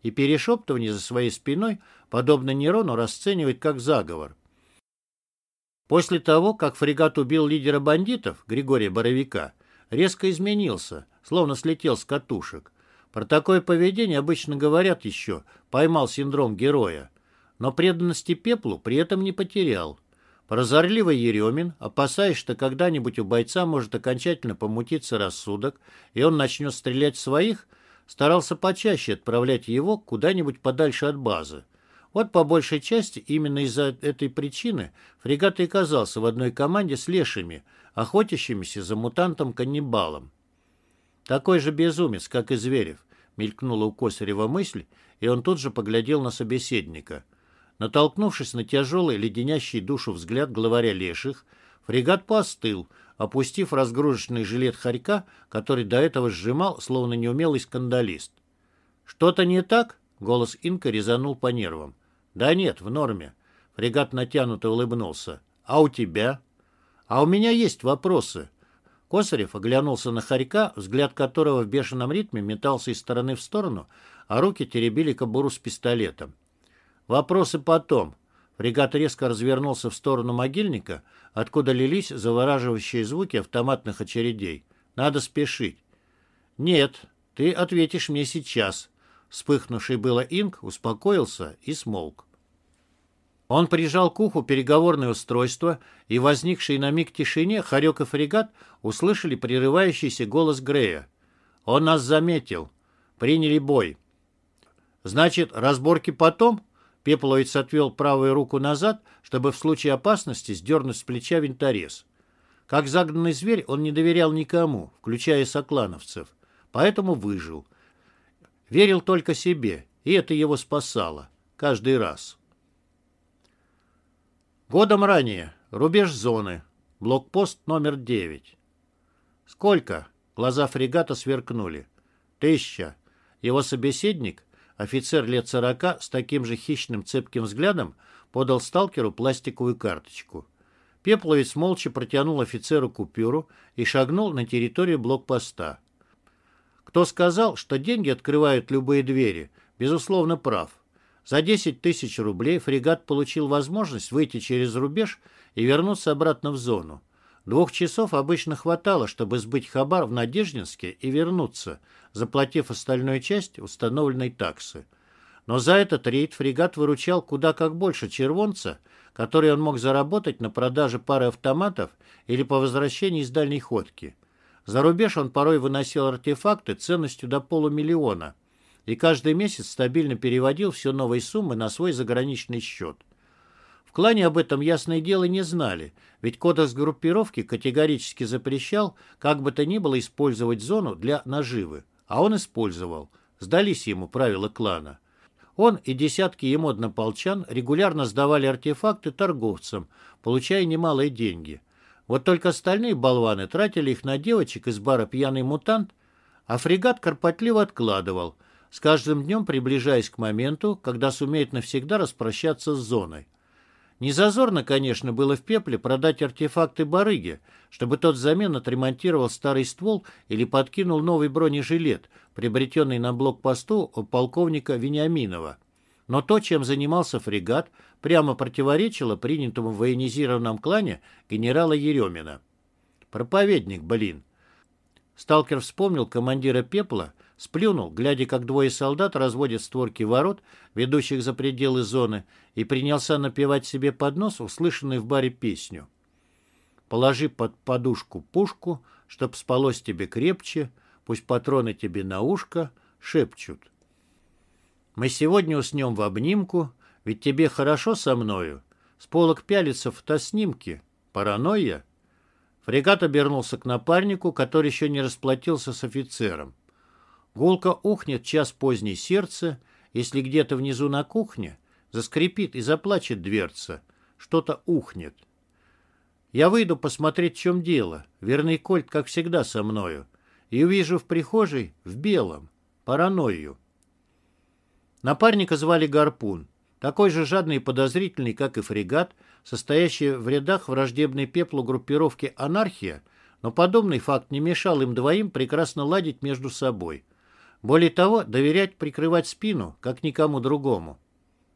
и перешептывание за своей спиной, подобно Нерону, расценивает как заговор. После того, как фрегат убил лидера бандитов, Григория Боровика, резко изменился, словно слетел с катушек. Про такое поведение обычно говорят еще «поймал синдром героя», но преданности пеплу при этом не потерял. Прозорливый Еремин, опасаясь, что когда-нибудь у бойца может окончательно помутиться рассудок, и он начнет стрелять своих, старался почаще отправлять его куда-нибудь подальше от базы. Вот по большей части именно из-за этой причины фрегат и оказался в одной команде с лешими, охотящимися за мутантом-каннибалом. Такой же безумец, как и Зверев, мелькнула у Косарева мысль, и он тут же поглядел на собеседника. Натолкнувшись на тяжелый, леденящий душу взгляд главаря леших, фрегат поостыл, опустив разгрузочный жилет хорька, который до этого сжимал, словно неумелый скандалист. «Что-то не так?» — голос Инка резанул по нервам. «Да нет, в норме». Фрегат натянуто улыбнулся. «А у тебя?» «А у меня есть вопросы». Косарев оглянулся на хорька, взгляд которого в бешеном ритме метался из стороны в сторону, а руки теребили кобуру с пистолетом. «Вопросы потом». Фрегат резко развернулся в сторону могильника, откуда лились завораживающие звуки автоматных очередей. «Надо спешить». «Нет, ты ответишь мне сейчас». Вспыхнувший было инк успокоился и смолк. Он прижал к уху переговорное устройство, и возникшей на миг тишине Харек и фрегат услышали прерывающийся голос Грея. «Он нас заметил. Приняли бой». «Значит, разборки потом?» Пепловец отвел правую руку назад, чтобы в случае опасности сдернуть с плеча винторез. Как загнанный зверь, он не доверял никому, включая соклановцев, поэтому выжил. Верил только себе, и это его спасало. Каждый раз. Годом ранее. Рубеж зоны. Блокпост номер 9. Сколько? Глаза фрегата сверкнули. Тысяча. Его собеседник, офицер лет сорока, с таким же хищным цепким взглядом, подал сталкеру пластиковую карточку. Пепловец молча протянул офицеру купюру и шагнул на территорию блокпоста. Кто сказал, что деньги открывают любые двери, безусловно прав. За 10 тысяч рублей фрегат получил возможность выйти через рубеж и вернуться обратно в зону. Двух часов обычно хватало, чтобы сбыть хабар в Надеждинске и вернуться, заплатив остальную часть установленной таксы. Но за этот рейд фрегат выручал куда как больше червонца, который он мог заработать на продаже пары автоматов или по возвращении из дальней ходки. За рубеж он порой выносил артефакты ценностью до полумиллиона – и каждый месяц стабильно переводил все новые суммы на свой заграничный счет. В клане об этом, ясное дело, не знали, ведь кодекс группировки категорически запрещал как бы то ни было использовать зону для наживы, а он использовал. Сдались ему правила клана. Он и десятки ему однополчан регулярно сдавали артефакты торговцам, получая немалые деньги. Вот только остальные болваны тратили их на девочек из бара «Пьяный мутант», а фрегат карпотливо откладывал – с каждым днем приближаясь к моменту, когда сумеет навсегда распрощаться с зоной. Не зазорно, конечно, было в пепле продать артефакты барыги, чтобы тот взамен отремонтировал старый ствол или подкинул новый бронежилет, приобретенный на блокпосту у полковника Вениаминова. Но то, чем занимался фрегат, прямо противоречило принятому в военизированном клане генерала Еремина. Проповедник, блин. Сталкер вспомнил командира пепла, сплюнул, глядя, как двое солдат разводят створки ворот, ведущих за пределы зоны, и принялся напевать себе под нос услышанную в баре песню. «Положи под подушку пушку, чтоб спалось тебе крепче, пусть патроны тебе на ушко шепчут. Мы сегодня уснем в обнимку, ведь тебе хорошо со мною. С полок пялится фотоснимки. Паранойя?» Фрегат обернулся к напарнику, который еще не расплатился с офицером. Гулко ухнет час поздней сердце, если где-то внизу на кухне заскрипит и заплачет дверца. Что-то ухнет. Я выйду посмотреть, в чем дело. Верный кольт, как всегда, со мною. И увижу в прихожей в белом. Паранойю. Напарника звали Гарпун. Такой же жадный и подозрительный, как и фрегат, состоящий в рядах враждебной пеплу группировки «Анархия», но подобный факт не мешал им двоим прекрасно ладить между собой. Более того, доверять прикрывать спину, как никому другому.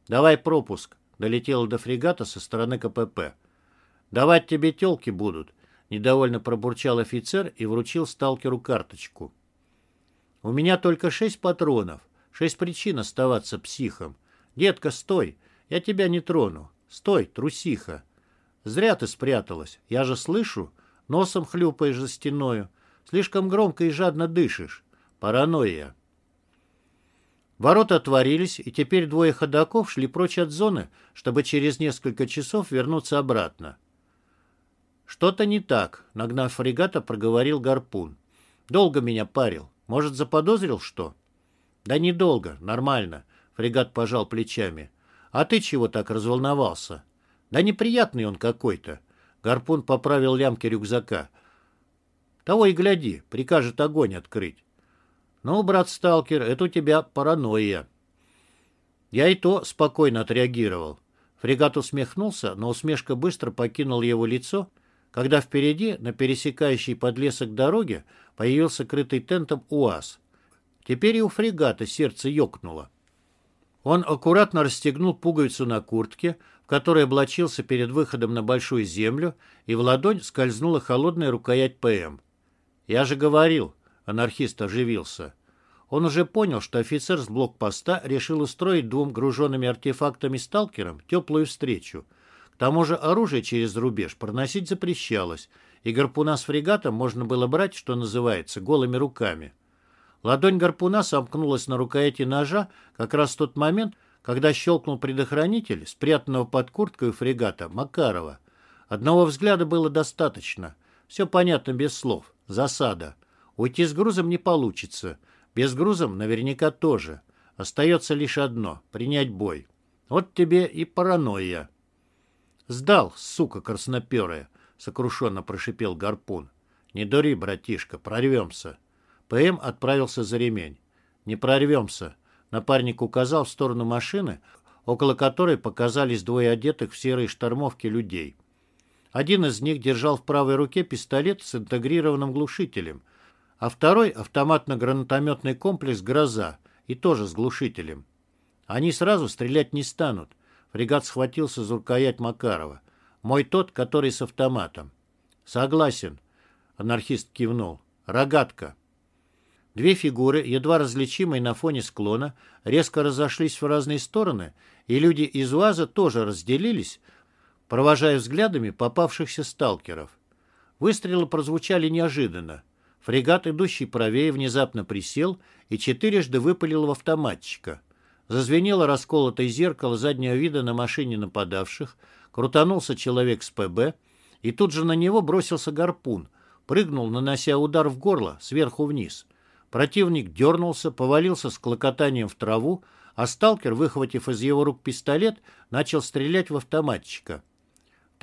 «Давай пропуск», — долетело до фрегата со стороны КПП. «Давать тебе телки будут», — недовольно пробурчал офицер и вручил сталкеру карточку. «У меня только шесть патронов, шесть причин оставаться психом. Детка, стой, я тебя не трону. Стой, трусиха. Зря ты спряталась, я же слышу, носом хлюпаешь за стеною, слишком громко и жадно дышишь. Паранойя. Ворота отворились, и теперь двое ходаков шли прочь от зоны, чтобы через несколько часов вернуться обратно. «Что-то не так», — нагнав фрегата, проговорил Гарпун. «Долго меня парил. Может, заподозрил что?» «Да недолго, нормально», — фрегат пожал плечами. «А ты чего так разволновался?» «Да неприятный он какой-то». Гарпун поправил лямки рюкзака. «Того и гляди, прикажет огонь открыть. «Ну, брат-сталкер, это у тебя паранойя». Я и то спокойно отреагировал. Фрегат усмехнулся, но усмешка быстро покинула его лицо, когда впереди, на пересекающей подлесок дороге, появился крытый тентом УАЗ. Теперь и у фрегата сердце ёкнуло. Он аккуратно расстегнул пуговицу на куртке, в которой облачился перед выходом на большую землю, и в ладонь скользнула холодная рукоять ПМ. «Я же говорил», Анархист оживился. Он уже понял, что офицер с блокпоста решил устроить двум груженными артефактами сталкерам теплую встречу. К тому же оружие через рубеж проносить запрещалось, и гарпуна с фрегатом можно было брать, что называется, голыми руками. Ладонь гарпуна сомкнулась на рукояти ножа как раз в тот момент, когда щелкнул предохранитель, спрятанного под курткой фрегата, Макарова. Одного взгляда было достаточно. Все понятно без слов. Засада. Уйти с грузом не получится. Без грузом наверняка тоже. Остается лишь одно — принять бой. Вот тебе и паранойя. «Сдал, сука красноперая!» — сокрушенно прошипел гарпун. «Не дури, братишка, прорвемся». ПМ отправился за ремень. «Не прорвемся», — напарник указал в сторону машины, около которой показались двое одетых в серые штормовки людей. Один из них держал в правой руке пистолет с интегрированным глушителем — а второй — автоматно-гранатометный комплекс «Гроза» и тоже с глушителем. Они сразу стрелять не станут. Фрегат схватился за рукоять Макарова. Мой тот, который с автоматом. Согласен. Анархист кивнул. Рогатка. Две фигуры, едва различимые на фоне склона, резко разошлись в разные стороны, и люди из УАЗа тоже разделились, провожая взглядами попавшихся сталкеров. Выстрелы прозвучали неожиданно. Фрегат, идущий правее, внезапно присел и четырежды выпалил в автоматчика. Зазвенело расколотое зеркало заднего вида на машине нападавших, крутанулся человек с ПБ, и тут же на него бросился гарпун, прыгнул, нанося удар в горло, сверху вниз. Противник дернулся, повалился с клокотанием в траву, а сталкер, выхватив из его рук пистолет, начал стрелять в автоматчика.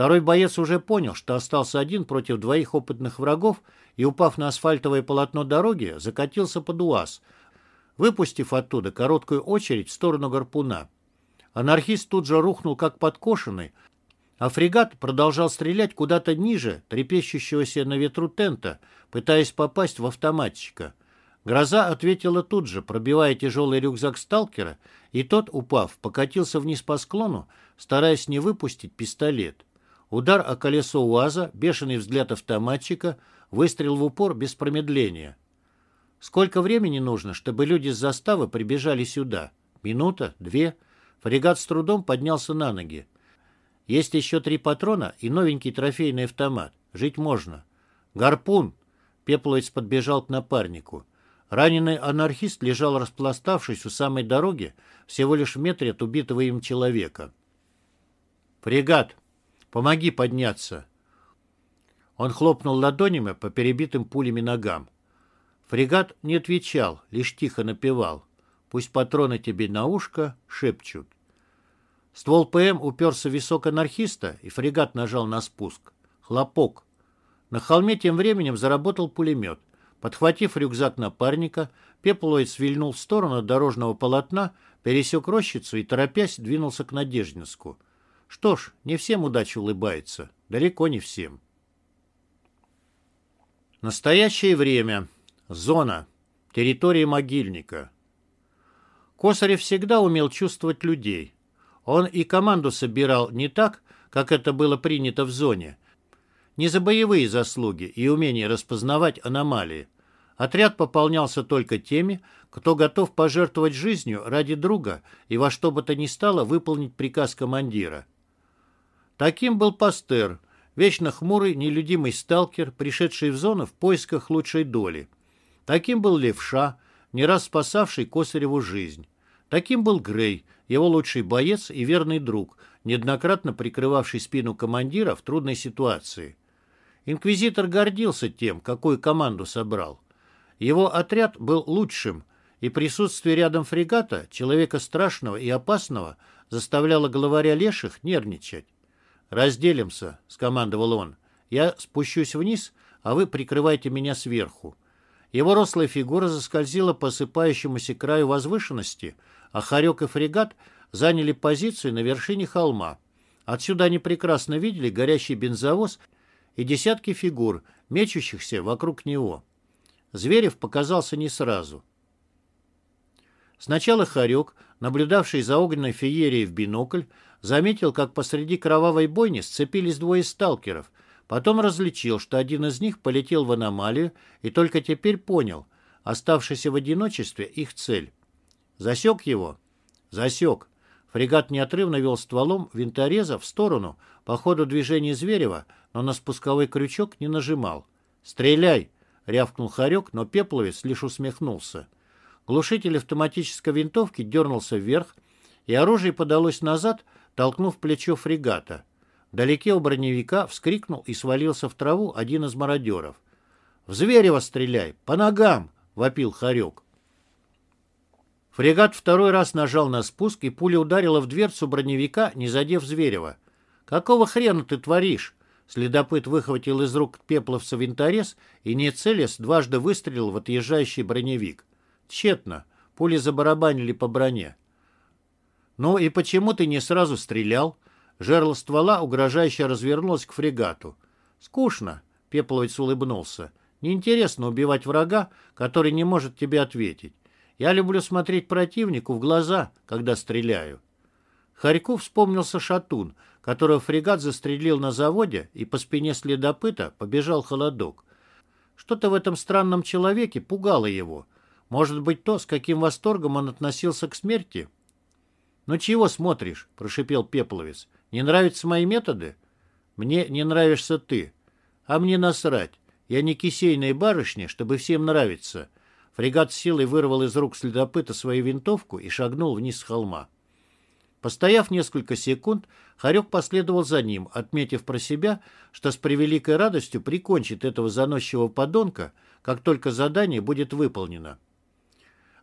Второй боец уже понял, что остался один против двоих опытных врагов и, упав на асфальтовое полотно дороги, закатился под УАЗ, выпустив оттуда короткую очередь в сторону гарпуна. Анархист тут же рухнул, как подкошенный, а фрегат продолжал стрелять куда-то ниже трепещущегося на ветру тента, пытаясь попасть в автоматчика. Гроза ответила тут же, пробивая тяжелый рюкзак сталкера, и тот, упав, покатился вниз по склону, стараясь не выпустить пистолет. Удар о колесо УАЗа, бешеный взгляд автоматчика, выстрел в упор без промедления. Сколько времени нужно, чтобы люди с заставы прибежали сюда? Минута? Две? Фрегат с трудом поднялся на ноги. Есть еще три патрона и новенький трофейный автомат. Жить можно. Гарпун! Пепловец подбежал к напарнику. Раненый анархист лежал распластавшись у самой дороги, всего лишь в метре от убитого им человека. «Фрегат, помоги подняться!» Он хлопнул ладонями по перебитым пулями ногам. Фрегат не отвечал, лишь тихо напевал. «Пусть патроны тебе на ушко шепчут». Ствол ПМ уперся в висок анархиста, и фрегат нажал на спуск. Хлопок. На холме тем временем заработал пулемет. Подхватив рюкзак напарника, Пеплоид свильнул в сторону дорожного полотна, пересек рощицу и, торопясь, двинулся к Надеждинску. Что ж, не всем удача улыбается. Далеко не всем. Настоящее время. Зона. Территория могильника. Косарев всегда умел чувствовать людей. Он и команду собирал не так, как это было принято в зоне, не за боевые заслуги и умение распознавать аномалии. Отряд пополнялся только теми, кто готов пожертвовать жизнью ради друга и во что бы то ни стало выполнить приказ командира. Таким был Пастер, вечно хмурый, нелюдимый сталкер, пришедший в зону в поисках лучшей доли. Таким был Левша, не раз спасавший Косареву жизнь. Таким был Грей, его лучший боец и верный друг, неоднократно прикрывавший спину командира в трудной ситуации. Инквизитор гордился тем, какую команду собрал. Его отряд был лучшим, и присутствие рядом фрегата, человека страшного и опасного, заставляло главаря леших нервничать. «Разделимся», — скомандовал он. «Я спущусь вниз, а вы прикрывайте меня сверху». Его рослая фигура заскользила по осыпающемуся краю возвышенности, а Харек и фрегат заняли позицию на вершине холма. Отсюда они прекрасно видели горящий бензовоз и десятки фигур, мечущихся вокруг него. Зверев показался не сразу. Сначала Харек, наблюдавший за огненной феерией в бинокль, заметил, как посреди кровавой бойни сцепились двое сталкеров, потом различил, что один из них полетел в аномалию и только теперь понял, оставшийся в одиночестве их цель. Засек его? Засек. Фрегат неотрывно вел стволом винтореза в сторону по ходу движения Зверева, но на спусковой крючок не нажимал. «Стреляй!» — рявкнул Харек, но Пепловец лишь усмехнулся. Глушитель автоматической винтовки дернулся вверх, и оружие подалось назад, толкнув плечо фрегата. Вдалеке у броневика вскрикнул и свалился в траву один из мародеров. «В Зверева стреляй! По ногам!» — вопил Харек. Фрегат второй раз нажал на спуск, и пуля ударила в дверцу броневика, не задев Зверева. «Какого хрена ты творишь?» Следопыт выхватил из рук пепловца винторез и, не целясь, дважды выстрелил в отъезжающий броневик. Тщетно. Пули забарабанили по броне. «Ну и почему ты не сразу стрелял?» Жерло ствола угрожающе развернулось к фрегату. «Скучно», — Пепловец улыбнулся. «Неинтересно убивать врага, который не может тебе ответить. Я люблю смотреть противнику в глаза, когда стреляю. Харьку вспомнился шатун, которого фрегат застрелил на заводе, и по спине следопыта побежал холодок. Что-то в этом странном человеке пугало его. Может быть, то, с каким восторгом он относился к смерти? «Ну чего смотришь?» – прошипел Пепловец. «Не нравятся мои методы?» «Мне не нравишься ты. А мне насрать. Я не кисейная барышня, чтобы всем нравиться. Фрегат с силой вырвал из рук следопыта свою винтовку и шагнул вниз с холма. Постояв несколько секунд, Харек последовал за ним, отметив про себя, что с превеликой радостью прикончит этого заносчивого подонка, как только задание будет выполнено.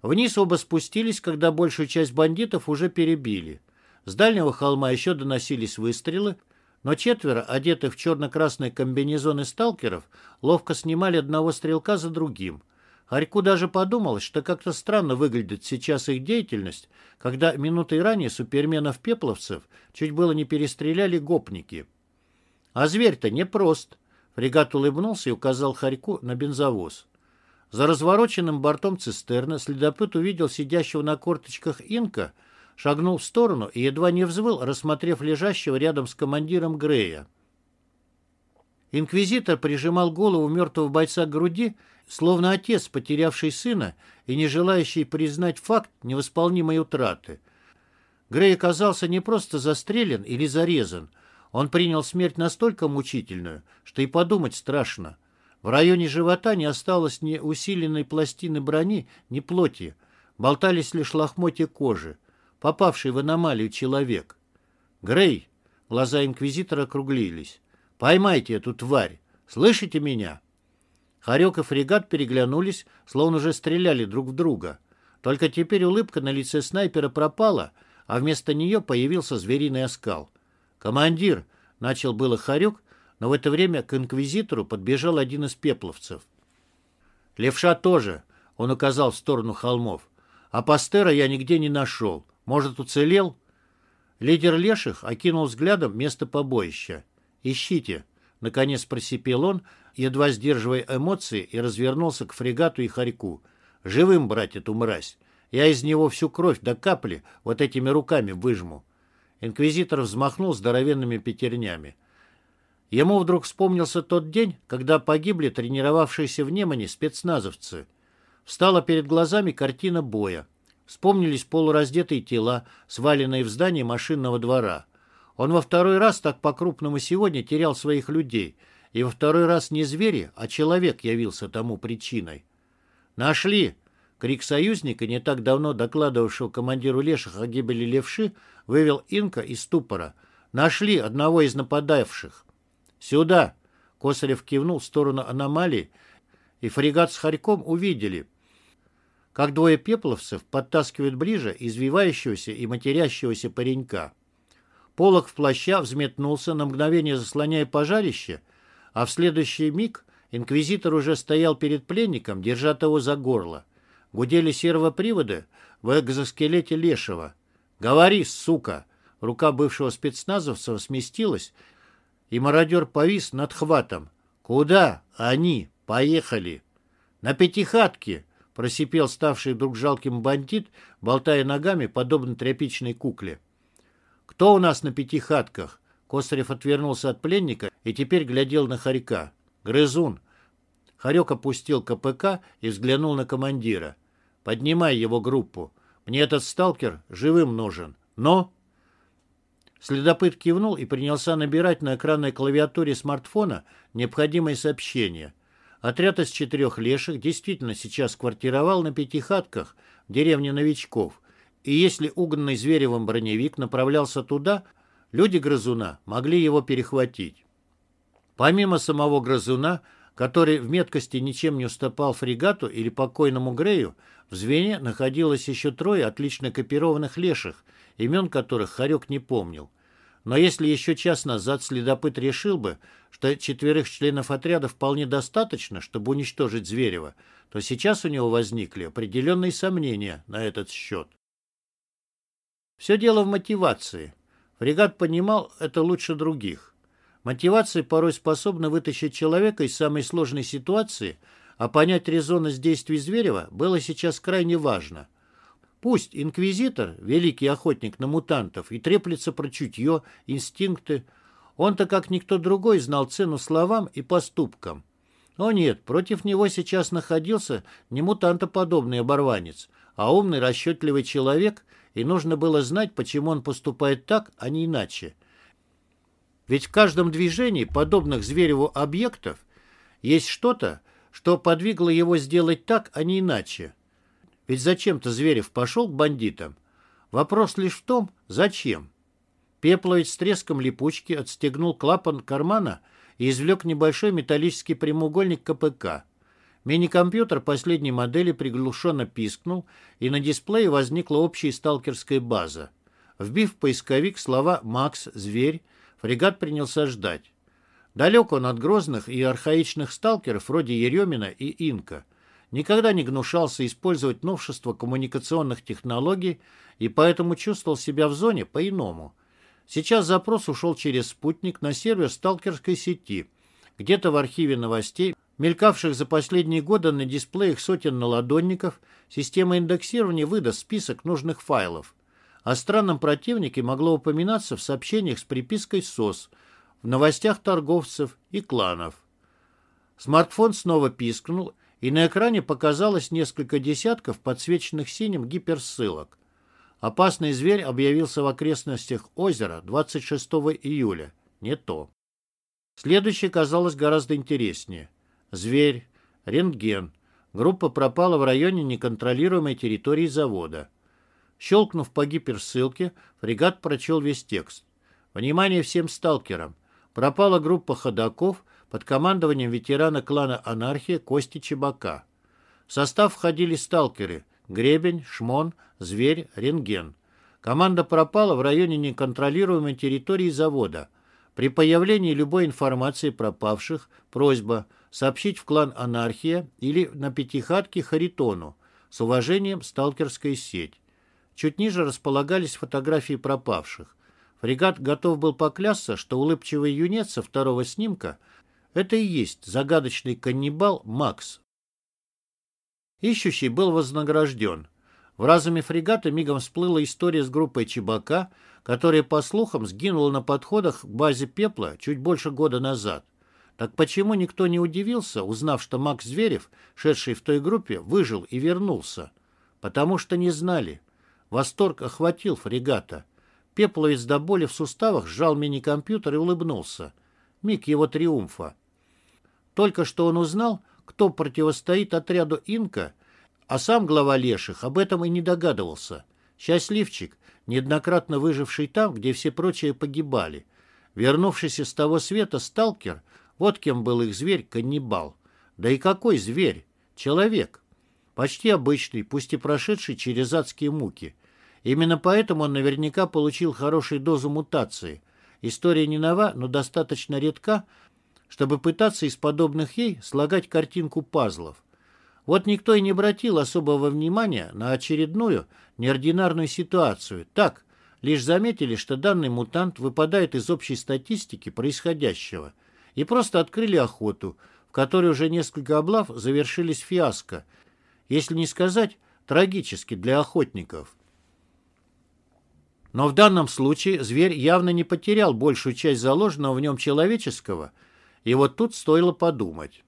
Вниз оба спустились, когда большую часть бандитов уже перебили. С дальнего холма еще доносились выстрелы, но четверо, одетых в черно-красные комбинезоны сталкеров, ловко снимали одного стрелка за другим – Харьку даже подумалось, что как-то странно выглядит сейчас их деятельность, когда минутой ранее суперменов-пепловцев чуть было не перестреляли гопники. А зверь-то непрост. Фрегат улыбнулся и указал Харьку на бензовоз. За развороченным бортом цистерны следопыт увидел сидящего на корточках инка, шагнул в сторону и едва не взвыл, рассмотрев лежащего рядом с командиром Грея. Инквизитор прижимал голову мертвого бойца к груди, словно отец, потерявший сына и не желающий признать факт невосполнимой утраты. Грей оказался не просто застрелен или зарезан, он принял смерть настолько мучительную, что и подумать страшно. В районе живота не осталось ни усиленной пластины брони, ни плоти. Болтались лишь лохмотья кожи. Попавший в аномалию человек. «Грей!» Глаза инквизитора округлились. «Поймайте эту тварь! Слышите меня?» Харек и фрегат переглянулись, словно уже стреляли друг в друга. Только теперь улыбка на лице снайпера пропала, а вместо нее появился звериный оскал. «Командир!» — начал было Харек, но в это время к инквизитору подбежал один из пепловцев. «Левша тоже», — он указал в сторону холмов. «А Пастера я нигде не нашел. Может, уцелел?» Лидер леших окинул взглядом место побоища. «Ищите», — наконец просипел он, едва сдерживая эмоции, и развернулся к фрегату и хорьку. «Живым брать эту мразь. Я из него всю кровь до капли вот этими руками выжму». Инквизитор взмахнул здоровенными пятернями. Ему вдруг вспомнился тот день, когда погибли тренировавшиеся в Немане спецназовцы. Встала перед глазами картина боя. Вспомнились полураздетые тела, сваленные в здании машинного двора. Он во второй раз так по-крупному сегодня терял своих людей, и во второй раз не звери, а человек явился тому причиной. «Нашли!» Крик союзника, не так давно докладывавшего командиру Леших о гибели левши, вывел Инка из ступора. «Нашли одного из нападавших!» «Сюда!» Косарев кивнул в сторону аномалии, и фрегат с Харьком увидели, как двое пепловцев подтаскивают ближе извивающегося и матерящегося паренька. Полок в плаща взметнулся, на мгновение заслоняя пожарище, а в следующий миг инквизитор уже стоял перед пленником, держа того за горло. Гудели сервоприводы в экзоскелете Лешего. «Говори, сука!» Рука бывшего спецназовца сместилась, и мародер повис над хватом. «Куда? Они! Поехали!» «На пятихатке!» — просипел ставший вдруг жалким бандит, болтая ногами, подобно тряпичной кукле. «Кто у нас на пятихатках?» Косарев отвернулся от пленника и теперь глядел на Харька. «Грызун!» Харек опустил КПК и взглянул на командира. «Поднимай его группу. Мне этот сталкер живым нужен. Но...» Следопыт кивнул и принялся набирать на экранной клавиатуре смартфона необходимые сообщения. Отряд из четырех леших действительно сейчас квартировал на пятихатках в деревне новичков, и если угнанный Зверевым броневик направлялся туда, люди грызуна могли его перехватить. Помимо самого грызуна, который в меткости ничем не уступал фрегату или покойному Грею, в звене находилось еще трое отлично копированных леших, имен которых Харек не помнил. Но если еще час назад следопыт решил бы, что четверых членов отряда вполне достаточно, чтобы уничтожить Зверева, то сейчас у него возникли определенные сомнения на этот счет. Все дело в мотивации. Фрегат понимал это лучше других. Мотивация порой способна вытащить человека из самой сложной ситуации, а понять резонность действий Зверева было сейчас крайне важно – Пусть инквизитор, великий охотник на мутантов, и треплется про чутье, инстинкты, он-то, как никто другой, знал цену словам и поступкам. О нет, против него сейчас находился не мутантоподобный оборванец, а умный, расчетливый человек, и нужно было знать, почему он поступает так, а не иначе. Ведь в каждом движении подобных Звереву объектов есть что-то, что подвигло его сделать так, а не иначе. Ведь зачем-то Зверев пошел к бандитам. Вопрос лишь в том, зачем. Пеплович с треском липучки отстегнул клапан кармана и извлек небольшой металлический прямоугольник КПК. Мини-компьютер последней модели приглушенно пискнул, и на дисплее возникла общая сталкерская база. Вбив в поисковик слова «Макс», «Зверь», фрегат принялся ждать. Далек он от грозных и архаичных сталкеров вроде Еремина и Инка – никогда не гнушался использовать новшества коммуникационных технологий и поэтому чувствовал себя в зоне по-иному. Сейчас запрос ушел через спутник на сервер сталкерской сети. Где-то в архиве новостей, мелькавших за последние годы на дисплеях сотен наладонников, система индексирования выдаст список нужных файлов. О странном противнике могло упоминаться в сообщениях с припиской «СОС», в новостях торговцев и кланов. Смартфон снова пискнул, и на экране показалось несколько десятков подсвеченных синим гиперссылок. Опасный зверь объявился в окрестностях озера 26 июля. Не то. Следующее казалось гораздо интереснее. Зверь, рентген. Группа пропала в районе неконтролируемой территории завода. Щелкнув по гиперссылке, фрегат прочел весь текст. Внимание всем сталкерам. Пропала группа ходаков под командованием ветерана клана «Анархия» Кости Чебака. В состав входили сталкеры Гребень, Шмон, Зверь, Рентген. Команда пропала в районе неконтролируемой территории завода. При появлении любой информации пропавших просьба сообщить в клан «Анархия» или на пятихатке Харитону. С уважением, сталкерская сеть. Чуть ниже располагались фотографии пропавших. Фрегат готов был поклясться, что улыбчивый юнец со второго снимка — это и есть загадочный каннибал Макс. Ищущий был вознагражден. В разуме фрегата мигом всплыла история с группой Чебака, которая, по слухам, сгинула на подходах к базе Пепла чуть больше года назад. Так почему никто не удивился, узнав, что Макс Зверев, шедший в той группе, выжил и вернулся? Потому что не знали. Восторг охватил фрегата. Пепловец до боли в суставах сжал мини-компьютер и улыбнулся. Миг его триумфа. Только что он узнал, кто противостоит отряду «Инка», а сам глава Леших об этом и не догадывался. Счастливчик, неоднократно выживший там, где все прочие погибали. Вернувшийся с того света сталкер, вот кем был их зверь-каннибал. Да и какой зверь? Человек. Почти обычный, пусть и прошедший через адские муки – Именно поэтому он наверняка получил хорошую дозу мутации. История не нова, но достаточно редка, чтобы пытаться из подобных ей слагать картинку пазлов. Вот никто и не обратил особого внимания на очередную неординарную ситуацию. Так, лишь заметили, что данный мутант выпадает из общей статистики происходящего. И просто открыли охоту, в которой уже несколько облав завершились фиаско, если не сказать трагически для охотников. Но в данном случае зверь явно не потерял большую часть заложенного в нем человеческого, и вот тут стоило подумать.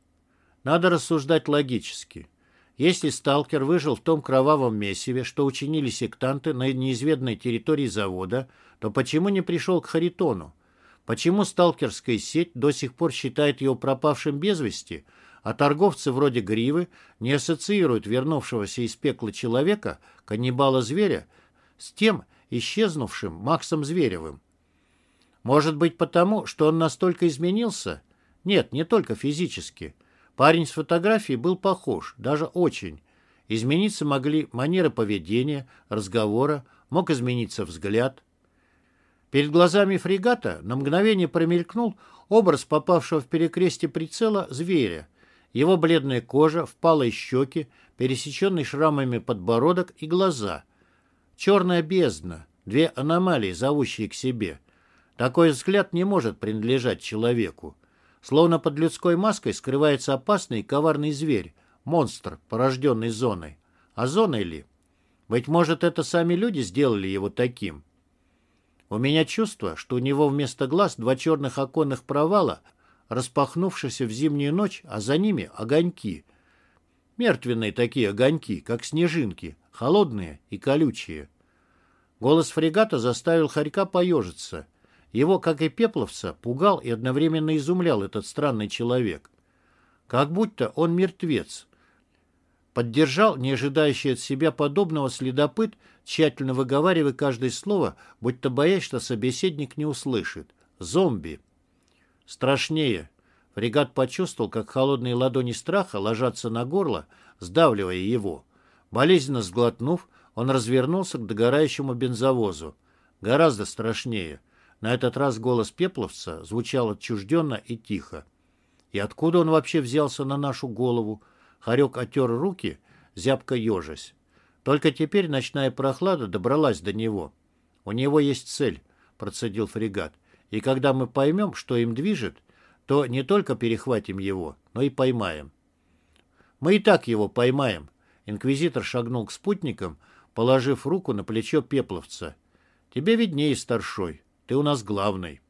Надо рассуждать логически. Если сталкер выжил в том кровавом месиве, что учинили сектанты на неизведанной территории завода, то почему не пришел к Харитону? Почему сталкерская сеть до сих пор считает его пропавшим без вести, а торговцы вроде Гривы не ассоциируют вернувшегося из пекла человека, каннибала-зверя, с тем, исчезнувшим Максом Зверевым. Может быть потому, что он настолько изменился? Нет, не только физически. Парень с фотографией был похож, даже очень. Измениться могли манеры поведения, разговора, мог измениться взгляд. Перед глазами фрегата на мгновение промелькнул образ попавшего в перекрестие прицела зверя. Его бледная кожа, впалые щеки, пересеченный шрамами подбородок и глаза. Черная бездна, две аномалии, зовущие к себе. Такой взгляд не может принадлежать человеку. Словно под людской маской скрывается опасный и коварный зверь, монстр, порожденный зоной. А зоной ли? Быть может, это сами люди сделали его таким. У меня чувство, что у него вместо глаз два черных оконных провала, распахнувшиеся в зимнюю ночь, а за ними огоньки. Мертвенные такие огоньки, как снежинки, холодные и колючие. Голос фрегата заставил Харька поежиться. Его, как и Пепловца, пугал и одновременно изумлял этот странный человек. Как будто он мертвец. Поддержал не ожидающий от себя подобного следопыт, тщательно выговаривая каждое слово, будто боясь, что собеседник не услышит. Зомби. Страшнее. Фрегат почувствовал, как холодные ладони страха ложатся на горло, сдавливая его. Болезненно сглотнув, он развернулся к догорающему бензовозу. Гораздо страшнее. На этот раз голос пепловца звучал отчужденно и тихо. И откуда он вообще взялся на нашу голову? Харек отер руки, зябко ежась. Только теперь ночная прохлада добралась до него. «У него есть цель», — процедил фрегат. «И когда мы поймем, что им движет, то не только перехватим его, но и поймаем». «Мы и так его поймаем», — инквизитор шагнул к спутникам, положив руку на плечо пепловца. «Тебе виднее, старшой, ты у нас главный».